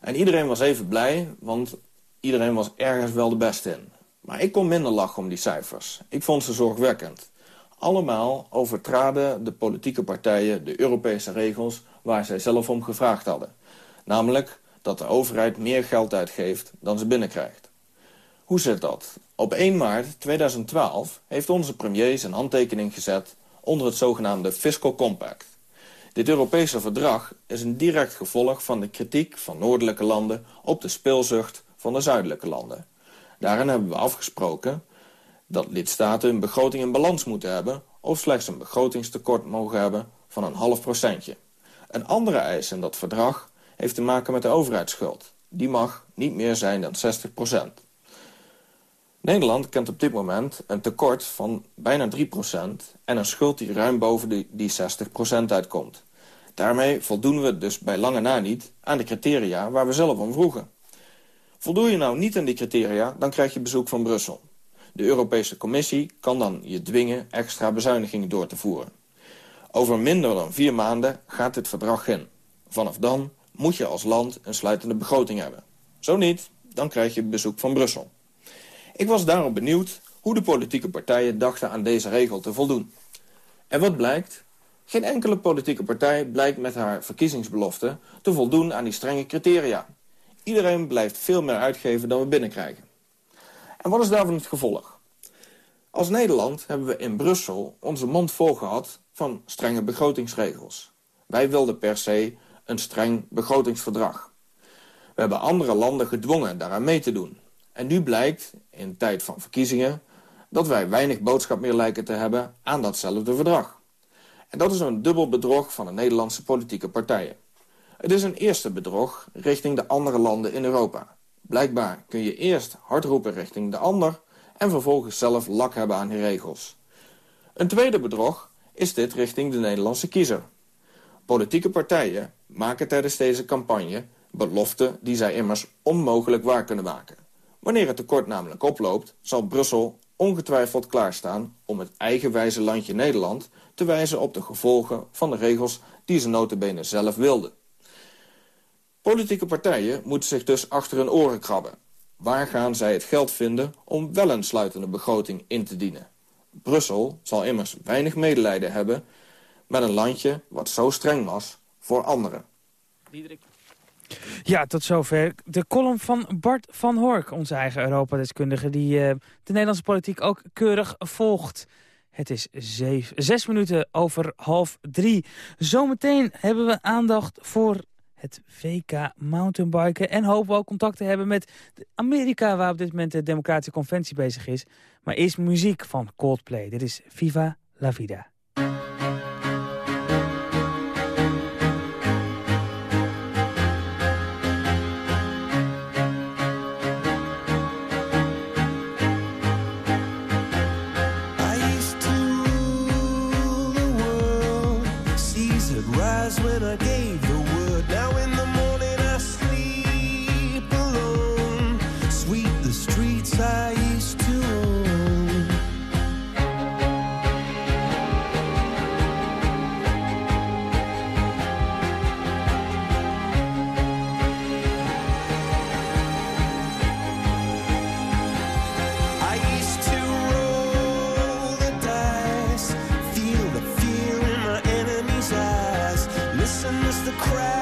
En iedereen was even blij, want iedereen was ergens wel de beste in. Maar ik kon minder lachen om die cijfers. Ik vond ze zorgwekkend. Allemaal overtraden de politieke partijen de Europese regels waar zij zelf om gevraagd hadden. Namelijk dat de overheid meer geld uitgeeft dan ze binnenkrijgt. Hoe zit dat? Op 1 maart 2012 heeft onze premier zijn handtekening gezet onder het zogenaamde Fiscal Compact. Dit Europese verdrag is een direct gevolg van de kritiek van noordelijke landen op de speelzucht van de zuidelijke landen. Daarin hebben we afgesproken dat lidstaten een begroting in balans moeten hebben of slechts een begrotingstekort mogen hebben van een half procentje. Een andere eis in dat verdrag heeft te maken met de overheidsschuld. Die mag niet meer zijn dan 60 procent. Nederland kent op dit moment een tekort van bijna 3% en een schuld die ruim boven die, die 60% uitkomt. Daarmee voldoen we dus bij lange na niet aan de criteria waar we zelf om vroegen. Voldoe je nou niet aan die criteria, dan krijg je bezoek van Brussel. De Europese Commissie kan dan je dwingen extra bezuinigingen door te voeren. Over minder dan vier maanden gaat dit verdrag in. Vanaf dan moet je als land een sluitende begroting hebben. Zo niet, dan krijg je bezoek van Brussel. Ik was daarom benieuwd hoe de politieke partijen dachten aan deze regel te voldoen. En wat blijkt? Geen enkele politieke partij blijkt met haar verkiezingsbelofte te voldoen aan die strenge criteria. Iedereen blijft veel meer uitgeven dan we binnenkrijgen. En wat is daarvan het gevolg? Als Nederland hebben we in Brussel onze mond vol gehad van strenge begrotingsregels. Wij wilden per se een streng begrotingsverdrag. We hebben andere landen gedwongen daaraan mee te doen. En nu blijkt, in tijd van verkiezingen, dat wij weinig boodschap meer lijken te hebben aan datzelfde verdrag. En dat is een dubbel bedrog van de Nederlandse politieke partijen. Het is een eerste bedrog richting de andere landen in Europa. Blijkbaar kun je eerst hard roepen richting de ander... en vervolgens zelf lak hebben aan die regels. Een tweede bedrog is dit richting de Nederlandse kiezer. Politieke partijen maken tijdens deze campagne beloften die zij immers onmogelijk waar kunnen maken. Wanneer het tekort namelijk oploopt, zal Brussel ongetwijfeld klaarstaan om het eigenwijze landje Nederland te wijzen op de gevolgen van de regels die ze notabene zelf wilden. Politieke partijen moeten zich dus achter hun oren krabben. Waar gaan zij het geld vinden om wel een sluitende begroting in te dienen? Brussel zal immers weinig medelijden hebben met een landje wat zo streng was voor anderen. Ja, tot zover de column van Bart van Hork, onze eigen Europa-deskundige... die uh, de Nederlandse politiek ook keurig volgt. Het is zeven, zes minuten over half drie. Zometeen hebben we aandacht voor het VK mountainbiken... en hopen we ook contact te hebben met Amerika... waar op dit moment de Democratische Conventie bezig is. Maar eerst muziek van Coldplay. Dit is Viva la Vida. Crash. crowd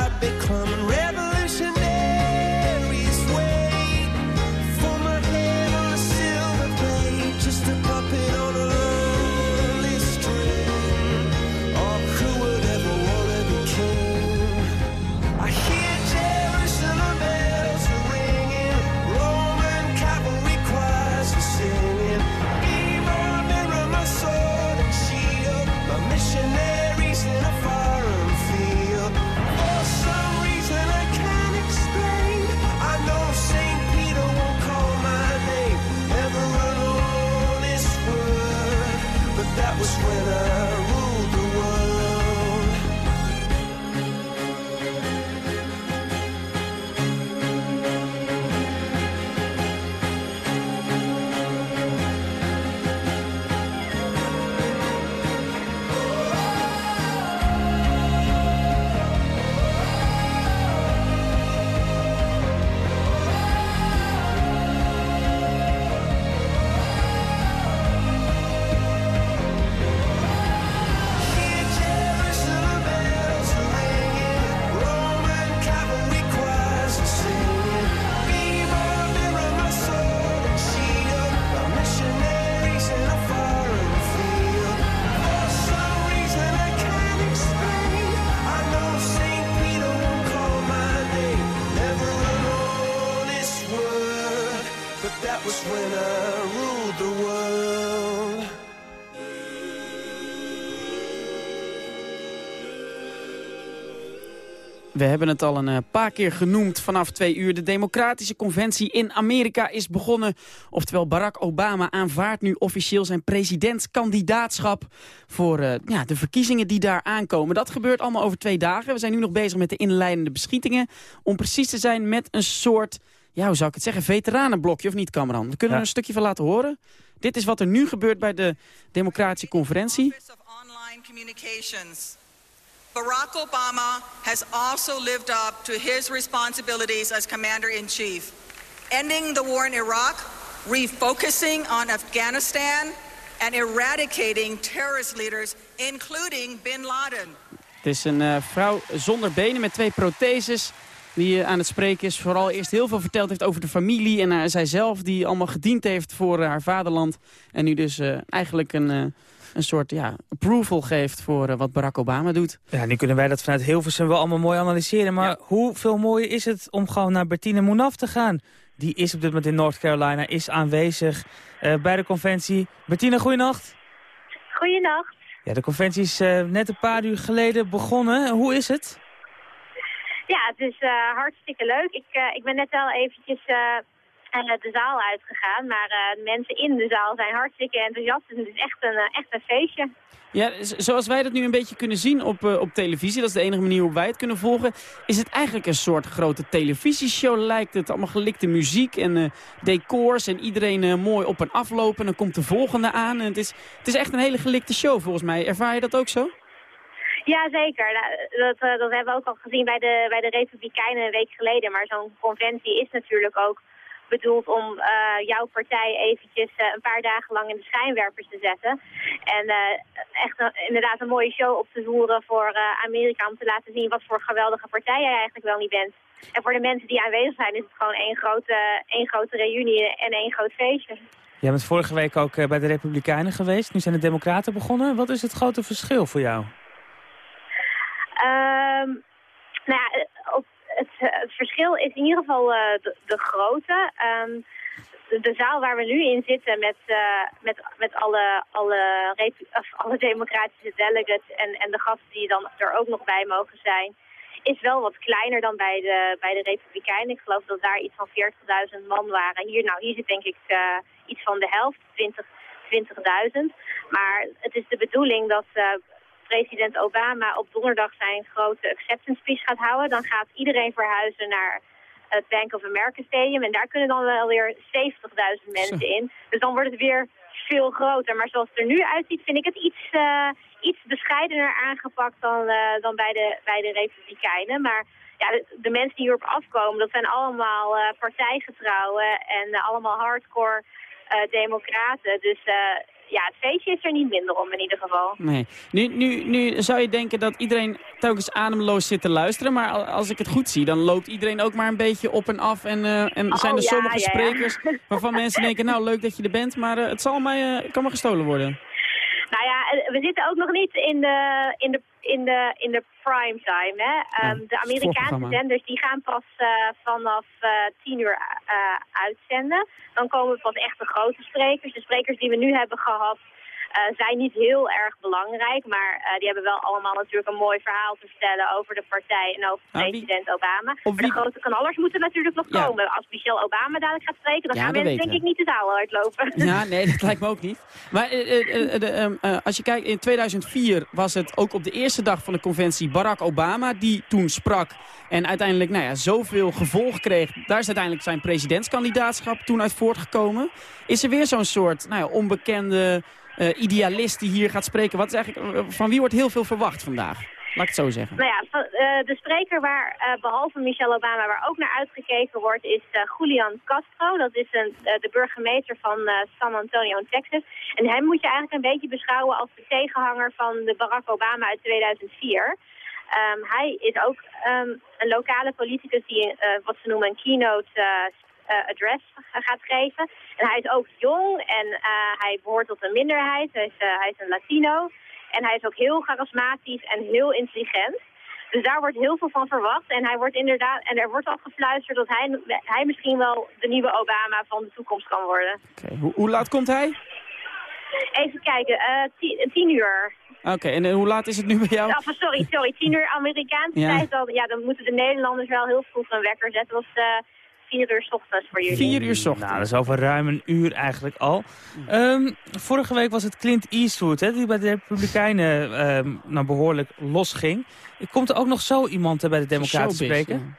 We hebben het al een eh, paar keer genoemd vanaf twee uur. De Democratische Conventie in Amerika is begonnen. Oftewel Barack Obama aanvaardt nu officieel zijn presidentskandidaatschap... voor eh, ja, de verkiezingen die daar aankomen. Dat gebeurt allemaal over twee dagen. We zijn nu nog bezig met de inleidende beschietingen. Om precies te zijn met een soort, ja, hoe zou ik het zeggen, veteranenblokje of niet, Cameron? We kunnen er een stukje van laten horen. Dit is wat er nu gebeurt bij de Democratische Conventie. communications. Barack Obama has also lived up to his responsibilities as Commander-in-Chief, ending the war in Iraq, refocusing on Afghanistan, and eradicating terrorist leaders, including bin Laden. Het is een eh, vrouw zonder benen met twee protheses die eh, aan het spreken is. Vooral eerst heel veel verteld heeft over de familie en uh, zijzelf die allemaal gediend heeft voor haar vaderland. En nu dus eigenlijk een, een soort ja, approval geeft voor wat Barack Obama doet. Ja, nu kunnen wij dat vanuit Hilversum wel allemaal mooi analyseren. Maar hoeveel mooier is het om gewoon naar Bertine Moenaf te gaan? Die is op dit moment in North Carolina, is aanwezig bij de conventie. Bertine, goeienacht. Goeienacht. Ja, de conventie is uh, net een paar uur geleden begonnen. Hoe is het? Ja, het is uh, hartstikke leuk. Ik, uh, ik ben net wel eventjes de zaal uitgegaan. Maar mensen in de zaal zijn hartstikke enthousiast. Het is echt een, echt een feestje. Ja, zoals wij dat nu een beetje kunnen zien op, op televisie, dat is de enige manier hoe wij het kunnen volgen, is het eigenlijk een soort grote televisieshow lijkt het. Allemaal gelikte muziek en decors en iedereen mooi op en aflopen en dan komt de volgende aan. En het, is, het is echt een hele gelikte show volgens mij. Ervaar je dat ook zo? Ja, zeker. Nou, dat, dat hebben we ook al gezien bij de, bij de Republikeinen een week geleden. Maar zo'n conventie is natuurlijk ook bedoeld om uh, jouw partij eventjes uh, een paar dagen lang in de schijnwerpers te zetten. En echt inderdaad een mooie show op te voeren voor Amerika om te laten zien wat voor geweldige partij jij eigenlijk wel niet bent. En voor de mensen die aanwezig zijn is het gewoon één grote, één grote reunie en één groot feestje. Jij bent vorige week ook bij de Republikeinen geweest. Nu zijn de Democraten begonnen. Wat is het grote verschil voor jou? Um, nou op het, het, verschil is in ieder geval uh, de, de grootte. Um, de, zaal waar we nu in zitten met, uh, met, met alle, alle, alle democratische delegates en, en de gasten die dan er ook nog bij mogen zijn, is wel wat kleiner dan bij de, bij de Republikeinen. Ik geloof dat daar iets van 40.000 man waren. Hier, nou, hier zit denk ik uh, iets van de helft, 20, 20.000. Maar het is de bedoeling dat president Obama op donderdag zijn grote acceptance speech gaat houden. Dan gaat iedereen verhuizen naar het Bank of America Stadium. En daar kunnen dan wel weer 70.000 mensen in. Dus dan wordt het weer veel groter. Maar zoals het er nu uitziet, vind ik het iets, uh, iets bescheidener aangepakt dan, uh, dan bij, de, bij de Republikeinen. Maar ja, de, de, mensen die hierop afkomen, dat zijn allemaal uh, partijgetrouwen en allemaal hardcore democraten. Dus ja, het feestje is er niet minder om in ieder geval. Nee. Nu, nu, nu zou je denken dat iedereen telkens ademloos zit te luisteren. Maar als ik het goed zie, dan loopt iedereen ook maar een beetje op en af. En, uh, en oh, zijn er ja, sommige ja, ja. sprekers waarvan mensen denken... nou, leuk dat je er bent, maar uh, het zal mij, uh, kan maar gestolen worden. Nou ja, we zitten ook nog niet in de, in de, in de, in de prime time. Hè? Um, de Amerikaanse zenders die gaan pas uh, vanaf uh, tien uur uh, uitzenden. Dan komen pas echt de grote sprekers. De sprekers die we nu hebben gehad zijn niet heel erg belangrijk. Maar uh, die hebben wel allemaal natuurlijk een mooi verhaal te vertellen over de partij en over Nou, president Obama. Maar de grote knallers moeten natuurlijk nog Ja. komen. Als Michelle Obama dadelijk gaat spreken, dan Ja, gaan mensen denk ik niet de zaal uitlopen. Ja, nee, dat lijkt me ook niet. Maar eh, eh, eh, ehm, eh, als je kijkt, in 2004 was het ook op de eerste dag van de conventie Barack Obama die toen sprak. En uiteindelijk nou ja, zoveel gevolg kreeg. Daar is uiteindelijk zijn presidentskandidaatschap toen uit voortgekomen. Is er weer zo'n soort nou ja, onbekende eh, idealist die hier gaat spreken? Wat is eigenlijk, eh, van wie wordt heel veel verwacht vandaag? Laat ik het zo zeggen. Nou ja, eh, de spreker waar eh, behalve Michelle Obama waar ook naar uitgekeken wordt is eh, Julian Castro. Dat is een, eh, de burgemeester van eh, San Antonio in Texas. En hem moet je eigenlijk een beetje beschouwen als de tegenhanger van de Barack Obama uit 2004. Ehm, hij is ook ehm, een lokale politicus die eh, wat ze noemen een keynote eh, eh, address gaat geven. En hij is ook jong en eh, hij behoort tot een minderheid. Hij is, eh, hij is een Latino. En hij is ook heel charismatisch en heel intelligent. Dus daar wordt heel veel van verwacht. En hij wordt inderdaad, en er wordt al gefluisterd dat hij, hij misschien wel de nieuwe Obama van de toekomst kan worden. Hoe, hoe laat komt hij? Even kijken, eh, tien, tien uur. Oké, en eh, hoe laat is het nu bij jou? Of, sorry, sorry, 10 uur Amerikaanse Ja. tijd. Dan, ja, dan moeten de Nederlanders wel heel vroeg een wekker zetten. Dat was eh 4 uur 's ochtends voor jullie. Vier uur 's ochtends. Nou, dat is over ruim een uur eigenlijk al. Ehm, vorige week was het Clint Eastwood, hè, die bij de Republikeinen ehm, nou behoorlijk losging. Komt er ook nog zo iemand bij de Democraten Showbiz, spreken?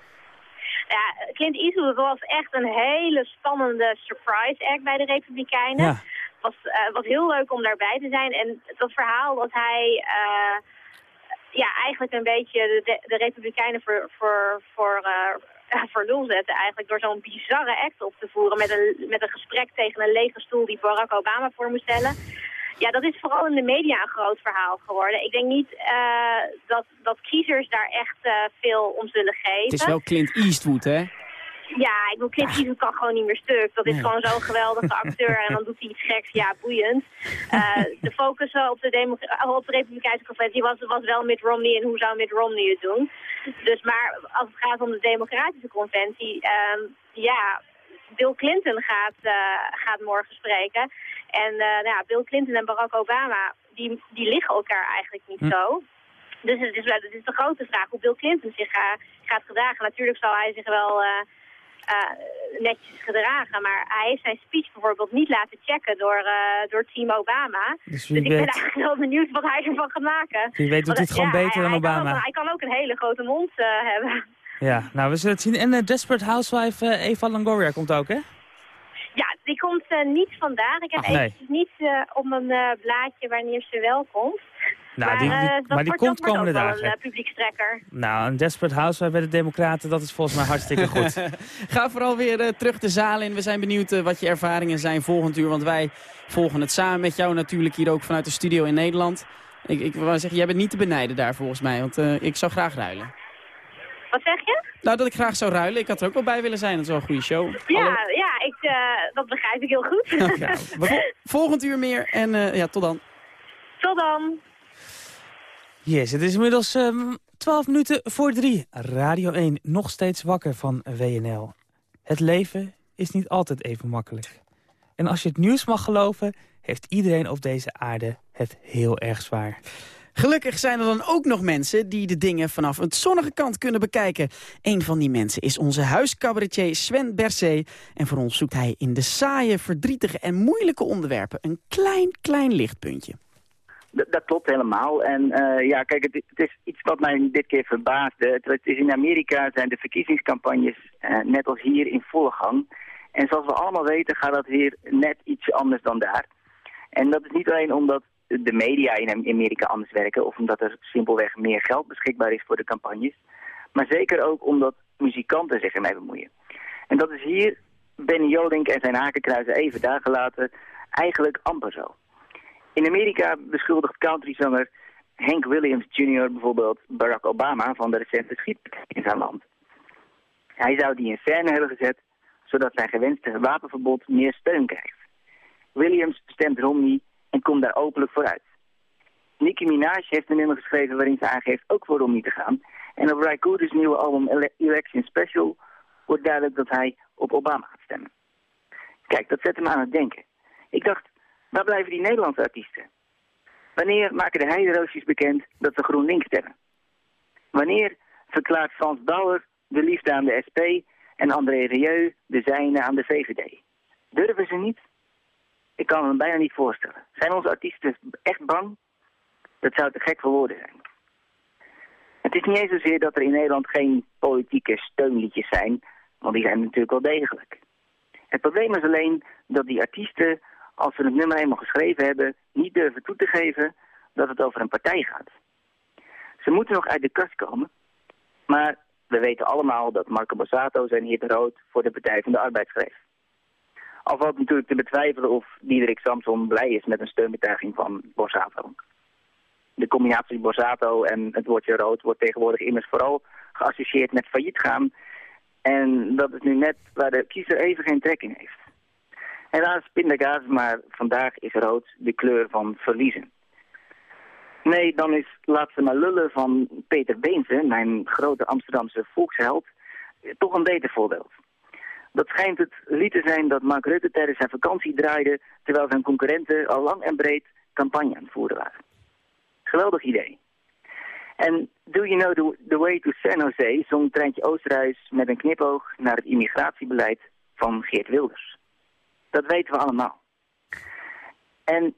Ja, Clint Eastwood was echt een hele spannende surprise act bij de Republikeinen. Ja. was, eh, was heel leuk om daarbij te zijn. En dat verhaal dat hij eh, ja, eigenlijk een beetje de, de, de Republikeinen voor, voor, voor, eh, voor lul zette. Eigenlijk door zo'n bizarre act op te voeren met een, met een gesprek tegen een lege stoel die Barack Obama voor moest stellen. Ja, dat is vooral in de media een groot verhaal geworden. Ik denk niet eh, dat, dat kiezers daar echt eh, veel om zullen geven. Het is wel Clint Eastwood, hè? Ja, ik bedoel, Clint Eastwood kan gewoon niet meer stuk. Dat is Nee. gewoon zo'n geweldige acteur en dan doet hij iets geks. Ja, boeiend. Eh, de focus op de, Demo- op de Republikeinse conventie was, was wel Mitt Romney en hoe zou Mitt Romney het doen. Dus maar als het gaat om de Democratische conventie, ehm, ja, Bill Clinton gaat, eh, gaat morgen spreken. En eh, nou ja, Bill Clinton en Barack Obama, die, die liggen elkaar eigenlijk niet Hm. zo. Dus het is, het is de grote vraag hoe Bill Clinton zich gaat gedragen. Natuurlijk zal hij zich wel eh, netjes gedragen, maar hij heeft zijn speech bijvoorbeeld niet laten checken door, eh, door team Obama. Dus wie ik ben weet- eigenlijk wel benieuwd wat hij ervan gaat maken. Wie weet doet hij het gewoon ja, beter hij- dan hij kan Obama. ook- hij kan ook een hele grote mond eh, hebben. Ja, nou, we zullen het zien. En Desperate Housewife Eva Longoria komt ook, hè? Ja, die komt niet vandaag. Ik heb Ach, nee. eventjes niet op mijn blaadje wanneer ze wel komt. Nou, maar die- die- eh, maar die komt komende dagen. een uh, publiekstrekker. Nou, een Desperate Housewife bij de Democraten, dat is volgens mij hartstikke goed. Ga vooral weer eh, terug de zaal in. We zijn benieuwd eh, wat je ervaringen zijn volgend uur. Want wij volgen het samen met jou natuurlijk hier ook vanuit de studio in Nederland. Ik, ik wou zeggen, jij bent niet te benijden daar volgens mij. Want eh, ik zou graag ruilen. Wat zeg je? Nou, dat ik graag zou ruilen. Ik had er ook wel bij willen zijn. Dat is wel een goede show. Ja, Alle- ja ik, eh, dat begrijp ik heel goed. Vol- volgend uur meer. En eh, ja, tot dan. Tot dan. Yes, het is inmiddels ehm 12 minuten voor drie. Radio 1, nog steeds wakker van WNL. Het leven is niet altijd even makkelijk. En als je het nieuws mag geloven, heeft iedereen op deze aarde het heel erg zwaar. Gelukkig zijn er dan ook nog mensen die de dingen vanaf een zonnige kant kunnen bekijken. Een van die mensen is onze huiscabaretier Sven Berset. En voor ons zoekt hij in de saaie, verdrietige en moeilijke onderwerpen een klein, klein lichtpuntje. Dat, klopt helemaal. En eh, ja, kijk, het, het is iets wat mij dit keer verbaasde. Het, is in Amerika zijn de verkiezingscampagnes eh, net als hier in volle gang. En zoals we allemaal weten gaat dat hier net iets anders dan daar. En dat is niet alleen omdat de media in Amerika anders werken... of omdat er simpelweg meer geld beschikbaar is voor de campagnes... maar zeker ook omdat muzikanten zich ermee bemoeien. En dat is hier, Benny Jolink en zijn hakenkruizen even daar gelaten, eigenlijk amper zo. In Amerika beschuldigt countryzanger Hank Williams Jr. bijvoorbeeld Barack Obama van de recente schietpartij in zijn land. Hij zou die in scène hebben gezet, zodat zijn gewenste wapenverbod meer steun krijgt. Williams stemt Romney en komt daar openlijk vooruit. Nicki Minaj heeft een nummer geschreven waarin ze aangeeft ook voor Romney te gaan. En op Ry Cooder's nieuwe album Ele- Election Special wordt duidelijk dat hij op Obama gaat stemmen. Kijk, dat zet hem aan het denken. Ik dacht, waar blijven die Nederlandse artiesten? Wanneer maken de heideroosjes bekend dat ze GroenLinks stemmen? Wanneer verklaart Frans Bauer de liefde aan de SP en André Rieu de zijne aan de VVD? Durven ze niet? Ik kan me bijna niet voorstellen. Zijn onze artiesten echt bang? Dat zou te gek voor woorden zijn. Het is niet eens zozeer dat er in Nederland geen politieke steunliedjes zijn, want die zijn natuurlijk wel degelijk. Het probleem is alleen dat die artiesten, als ze het nummer eenmaal geschreven hebben, niet durven toe te geven dat het over een partij gaat. Ze moeten nog uit de kast komen, maar we weten allemaal dat Marco Borsato zijn hit rood voor de Partij van de Arbeid schreef. Al valt natuurlijk te betwijfelen of Diederik Samson blij is met een steunbetuiging van Borsato. De combinatie Borsato en het woordje rood wordt tegenwoordig immers vooral geassocieerd met failliet gaan. En dat is nu net waar de kiezer even geen trek in heeft. Helaas pindakaas, maar vandaag is rood de kleur van verliezen. Nee, dan is Laat ze maar lullen van Peter Beense, mijn grote Amsterdamse volksheld, toch een beter voorbeeld. Dat schijnt het lied te zijn dat Mark Rutte tijdens zijn vakantie draaide... terwijl zijn concurrenten al lang en breed campagne aan het voeren waren. Geweldig idee. En Do You Know the, the Way to San Jose zong Treintje Oosterhuis met een knipoog naar het immigratiebeleid van Geert Wilders. Dat weten we allemaal. En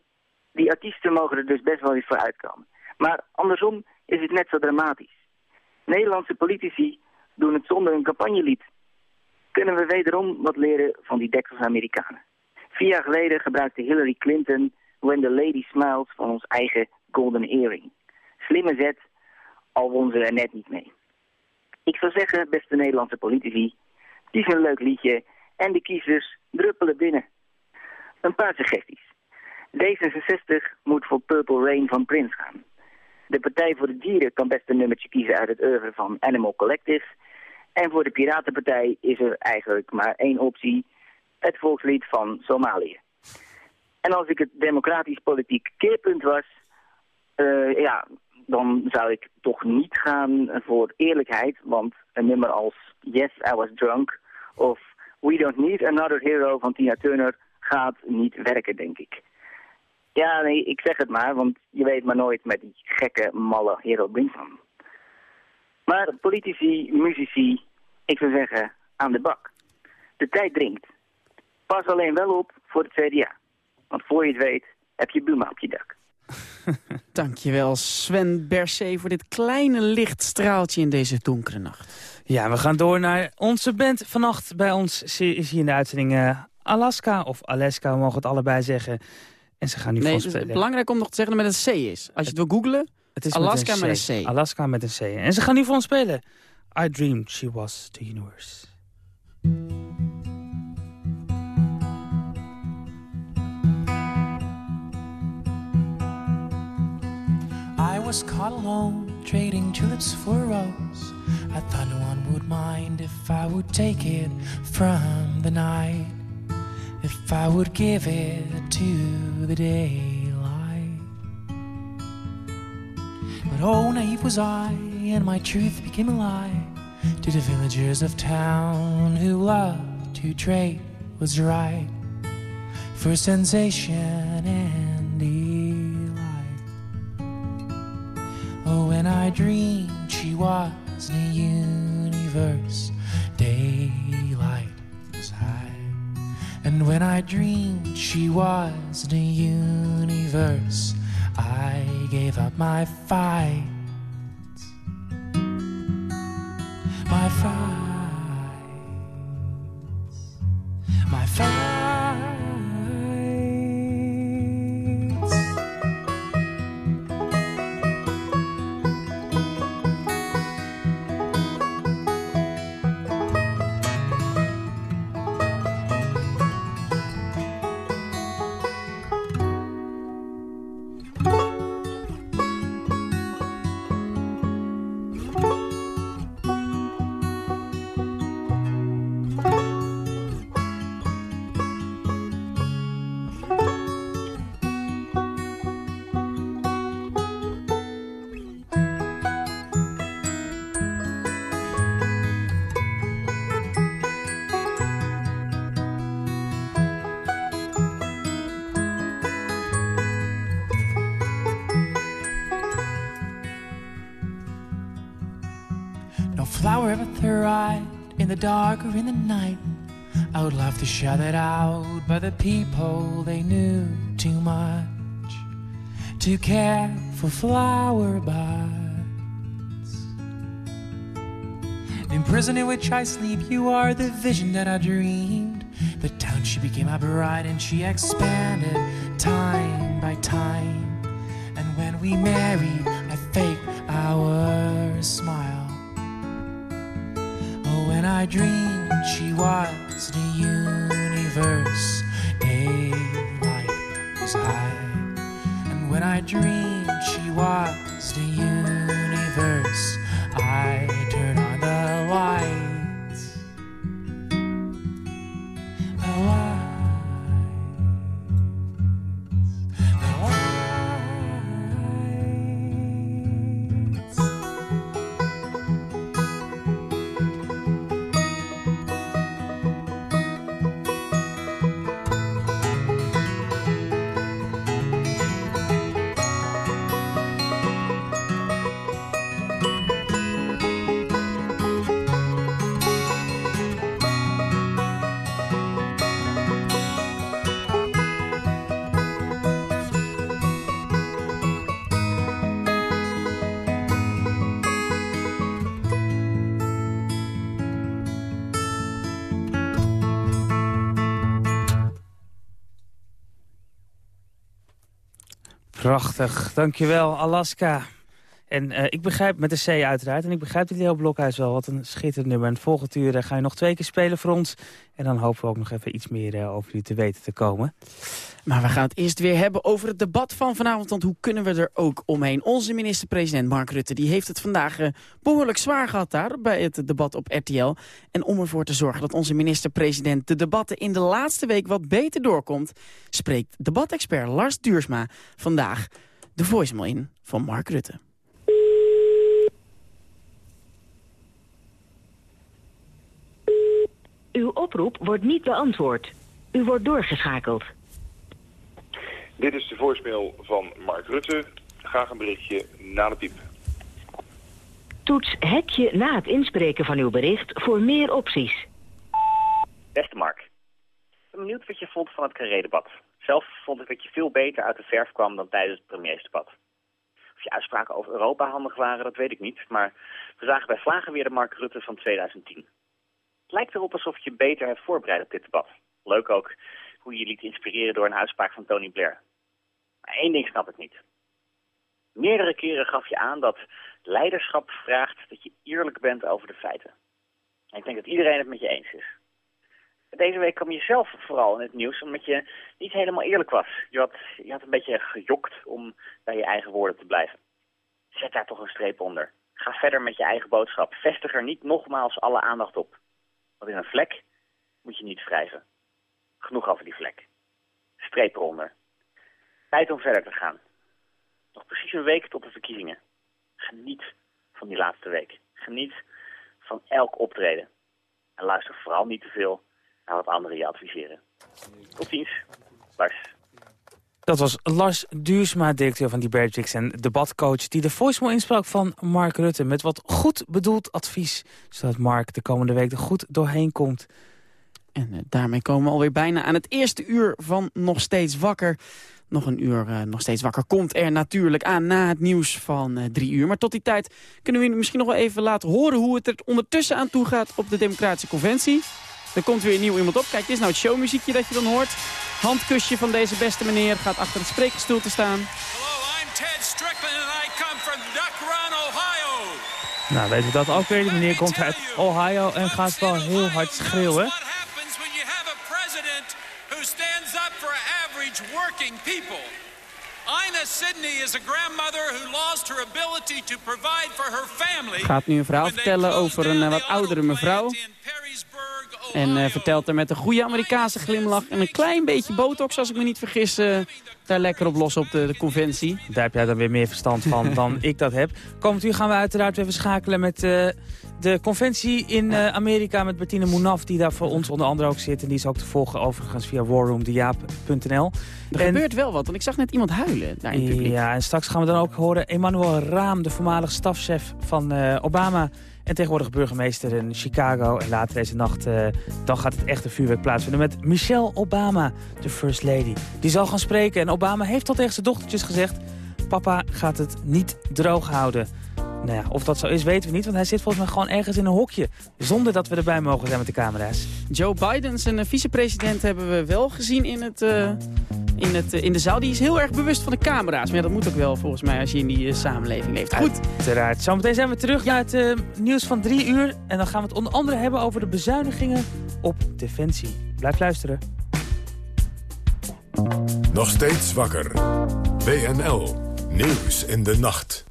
die artiesten mogen er dus best wel eens voor uitkomen. Maar andersom is het net zo dramatisch. Nederlandse politici doen het zonder een campagnelied. Kunnen we wederom wat leren van die dekselse Amerikanen. Vier jaar geleden gebruikte Hillary Clinton When the Lady Smiles van ons eigen Golden Earring. Slimme zet, al won ze er net niet mee. Ik zou zeggen, beste Nederlandse politici, kies een leuk liedje en de kiezers druppelen binnen. Een paar suggesties. D66 moet voor Purple Rain van Prince gaan. De Partij voor de Dieren kan best een nummertje kiezen uit het oeuvre van Animal Collective. En voor de Piratenpartij is er eigenlijk maar één optie, het volkslied van Somalië. En als ik het democratisch politiek keerpunt was, uh, ja, dan zou ik toch niet gaan voor eerlijkheid, want een nummer als Yes, I Was Drunk of We Don't Need Another Hero van Tina Turner gaat niet werken, denk ik. Ja, nee, ik zeg het maar, want je weet maar nooit met die gekke, malle Hero Brinkman. Maar politici, muzici, ik zou zeggen, aan de bak. De tijd dringt. Pas alleen wel op voor het CDA. Want voor je het weet, heb je Buma op je dak. Dankjewel Sven Bercé voor dit kleine lichtstraaltje in deze donkere nacht. Ja, we gaan door naar onze band. Vannacht bij ons is hier in de uitzending uh, Alaska, of Alaska, we mogen het allebei zeggen. En ze gaan nu nee, het is belangrijk om nog te zeggen dat het met een C is. Als je het wil googlen, het is Alaska met een, C. Alaska met een C. En ze gaan nu voor ons spelen. I dreamed she was the universe. Was caught alone, trading tulips for a rose. I thought no one would mind if I would take it from the night. If I would give it to the daylight. But oh, naive was I, and my truth became a lie to the villagers of town who loved to trade was right for sensation and When I dreamed she was in a universe, daylight was high. And when I dreamed she was in a universe, I gave up my fight. My fight. My fight. The dark or in the night. I would love to shout it out, but the people they knew too much to care for flower buds. In prison in which I sleep, you are the vision that I dreamed. The town she became my bride, and she expanded time by time. And when we married, I faked our smile. When I dreamed she was the universe, daylight was high. And when I dreamed she was the universe, Prachtig, dankjewel Alaska. En uh, ik begrijp, met de C uiteraard, en ik begrijp dit heel Blokhuis wel. Wat een schitterend nummer. En volgend uur uh, ga je nog twee keer spelen voor ons. En dan hopen we ook nog even iets meer uh, over jullie te weten te komen. Maar we gaan het eerst weer hebben over het debat van vanavond. Want hoe kunnen we er ook omheen? Onze minister-president Mark Rutte die heeft het vandaag behoorlijk zwaar gehad daar bij het debat op RTL. En om ervoor te zorgen dat onze minister-president de debatten in de laatste week wat beter doorkomt... spreekt debatexpert Lars Duursma vandaag de voicemail in van Mark Rutte. Uw oproep wordt niet beantwoord. U wordt doorgeschakeld. Dit is de voicemail van Mark Rutte. Graag een berichtje na de piep. Toets hekje na het inspreken van uw bericht voor meer opties. Beste Mark, ik ben benieuwd wat je vond van het Carré-debat. Zelf vond ik dat je veel beter uit de verf kwam dan tijdens het premiersdebat. Of je uitspraken over Europa handig waren, dat weet ik niet. Maar we zagen bij Vlagen weer de Mark Rutte van 2010. Het lijkt erop alsof je beter hebt voorbereid op dit debat. Leuk ook hoe je liet inspireren door een uitspraak van Tony Blair. Maar één ding snap ik niet. Meerdere keren gaf je aan dat leiderschap vraagt dat je eerlijk bent over de feiten. En ik denk dat iedereen het met je eens is. Deze week kwam je zelf vooral in het nieuws omdat je niet helemaal eerlijk was. Je had, je had een beetje gejokt om bij je eigen woorden te blijven. Zet daar toch een streep onder. Ga verder met je eigen boodschap. Vestig er niet nogmaals alle aandacht op. In een vlek moet je niet wrijven. Genoeg over die vlek. Streep eronder. Tijd om verder te gaan. Nog precies een week tot de verkiezingen. Geniet van die laatste week. Geniet van elk optreden. En luister vooral niet te veel naar wat anderen je adviseren. Tot ziens. Lars. Dat was Lars Duursma, directeur van die Beatrix en debatcoach... die de voicemail insprak van Mark Rutte met wat goed bedoeld advies... zodat Mark de komende week er goed doorheen komt. En uh, daarmee komen we alweer bijna aan het eerste uur van Nog Steeds Wakker. Nog een uur uh, Nog Steeds Wakker komt er natuurlijk aan na het nieuws van uh, drie uur. Maar tot die tijd kunnen we misschien nog wel even laten horen... hoe het er ondertussen aan toe gaat op de Democratische Conventie. Er komt weer nieuw iemand op. Kijk, dit is nou het showmuziekje dat je dan hoort. Handkusje van deze beste meneer gaat achter het spreekstoel te staan. Hello, I'm Ted Strickland and I come from Duck Run, Ohio. Nou, weten we dat ook weer. De meneer komt uit Ohio en gaat wel heel hard schreeuwen. who stands up for average working people. Ina Sidney is a grandmother who lost her ability to provide for her family. Gaat nu een verhaal vertellen over een uh, wat oudere mevrouw. En uh, vertelt er met een goede Amerikaanse glimlach en een klein beetje botox, als ik me niet vergis, uh, daar lekker op los op de, de, conventie. Daar heb jij dan weer meer verstand van dan ik dat heb. Komend uur gaan we uiteraard even schakelen met uh, de conventie in Amerika met Bertine Moenaf, die daar voor ons onder andere ook zit. En die is ook te volgen overigens via warroomdejaap.nl. Er en, gebeurt wel wat, want ik zag net iemand huilen daar in het publiek. Ja, en straks gaan we dan ook horen Emmanuel Raam, de voormalig stafchef van Obama... En tegenwoordig burgemeester in Chicago. En later deze nacht uh, dan gaat het echte vuurwerk plaatsvinden met Michelle Obama, de First Lady. Die zal gaan spreken en Obama heeft al tegen zijn dochtertjes gezegd... papa gaat het niet droog houden. Nou ja, of dat zo is weten we niet, want hij zit volgens mij gewoon ergens in een hokje. Zonder dat we erbij mogen zijn met de camera's. Joe Biden, zijn vicepresident, hebben we wel gezien in, het, uh, in, het, uh, in de zaal. Die is heel erg bewust van de camera's. Maar ja, dat moet ook wel volgens mij als je in die uh, samenleving leeft. Goed. Uiteraard. Zometeen zijn we terug naar het nieuws van drie uur. En dan gaan we het onder andere hebben over de bezuinigingen op Defensie. Blijf luisteren. Nog steeds wakker. WNL. Nieuws in de nacht.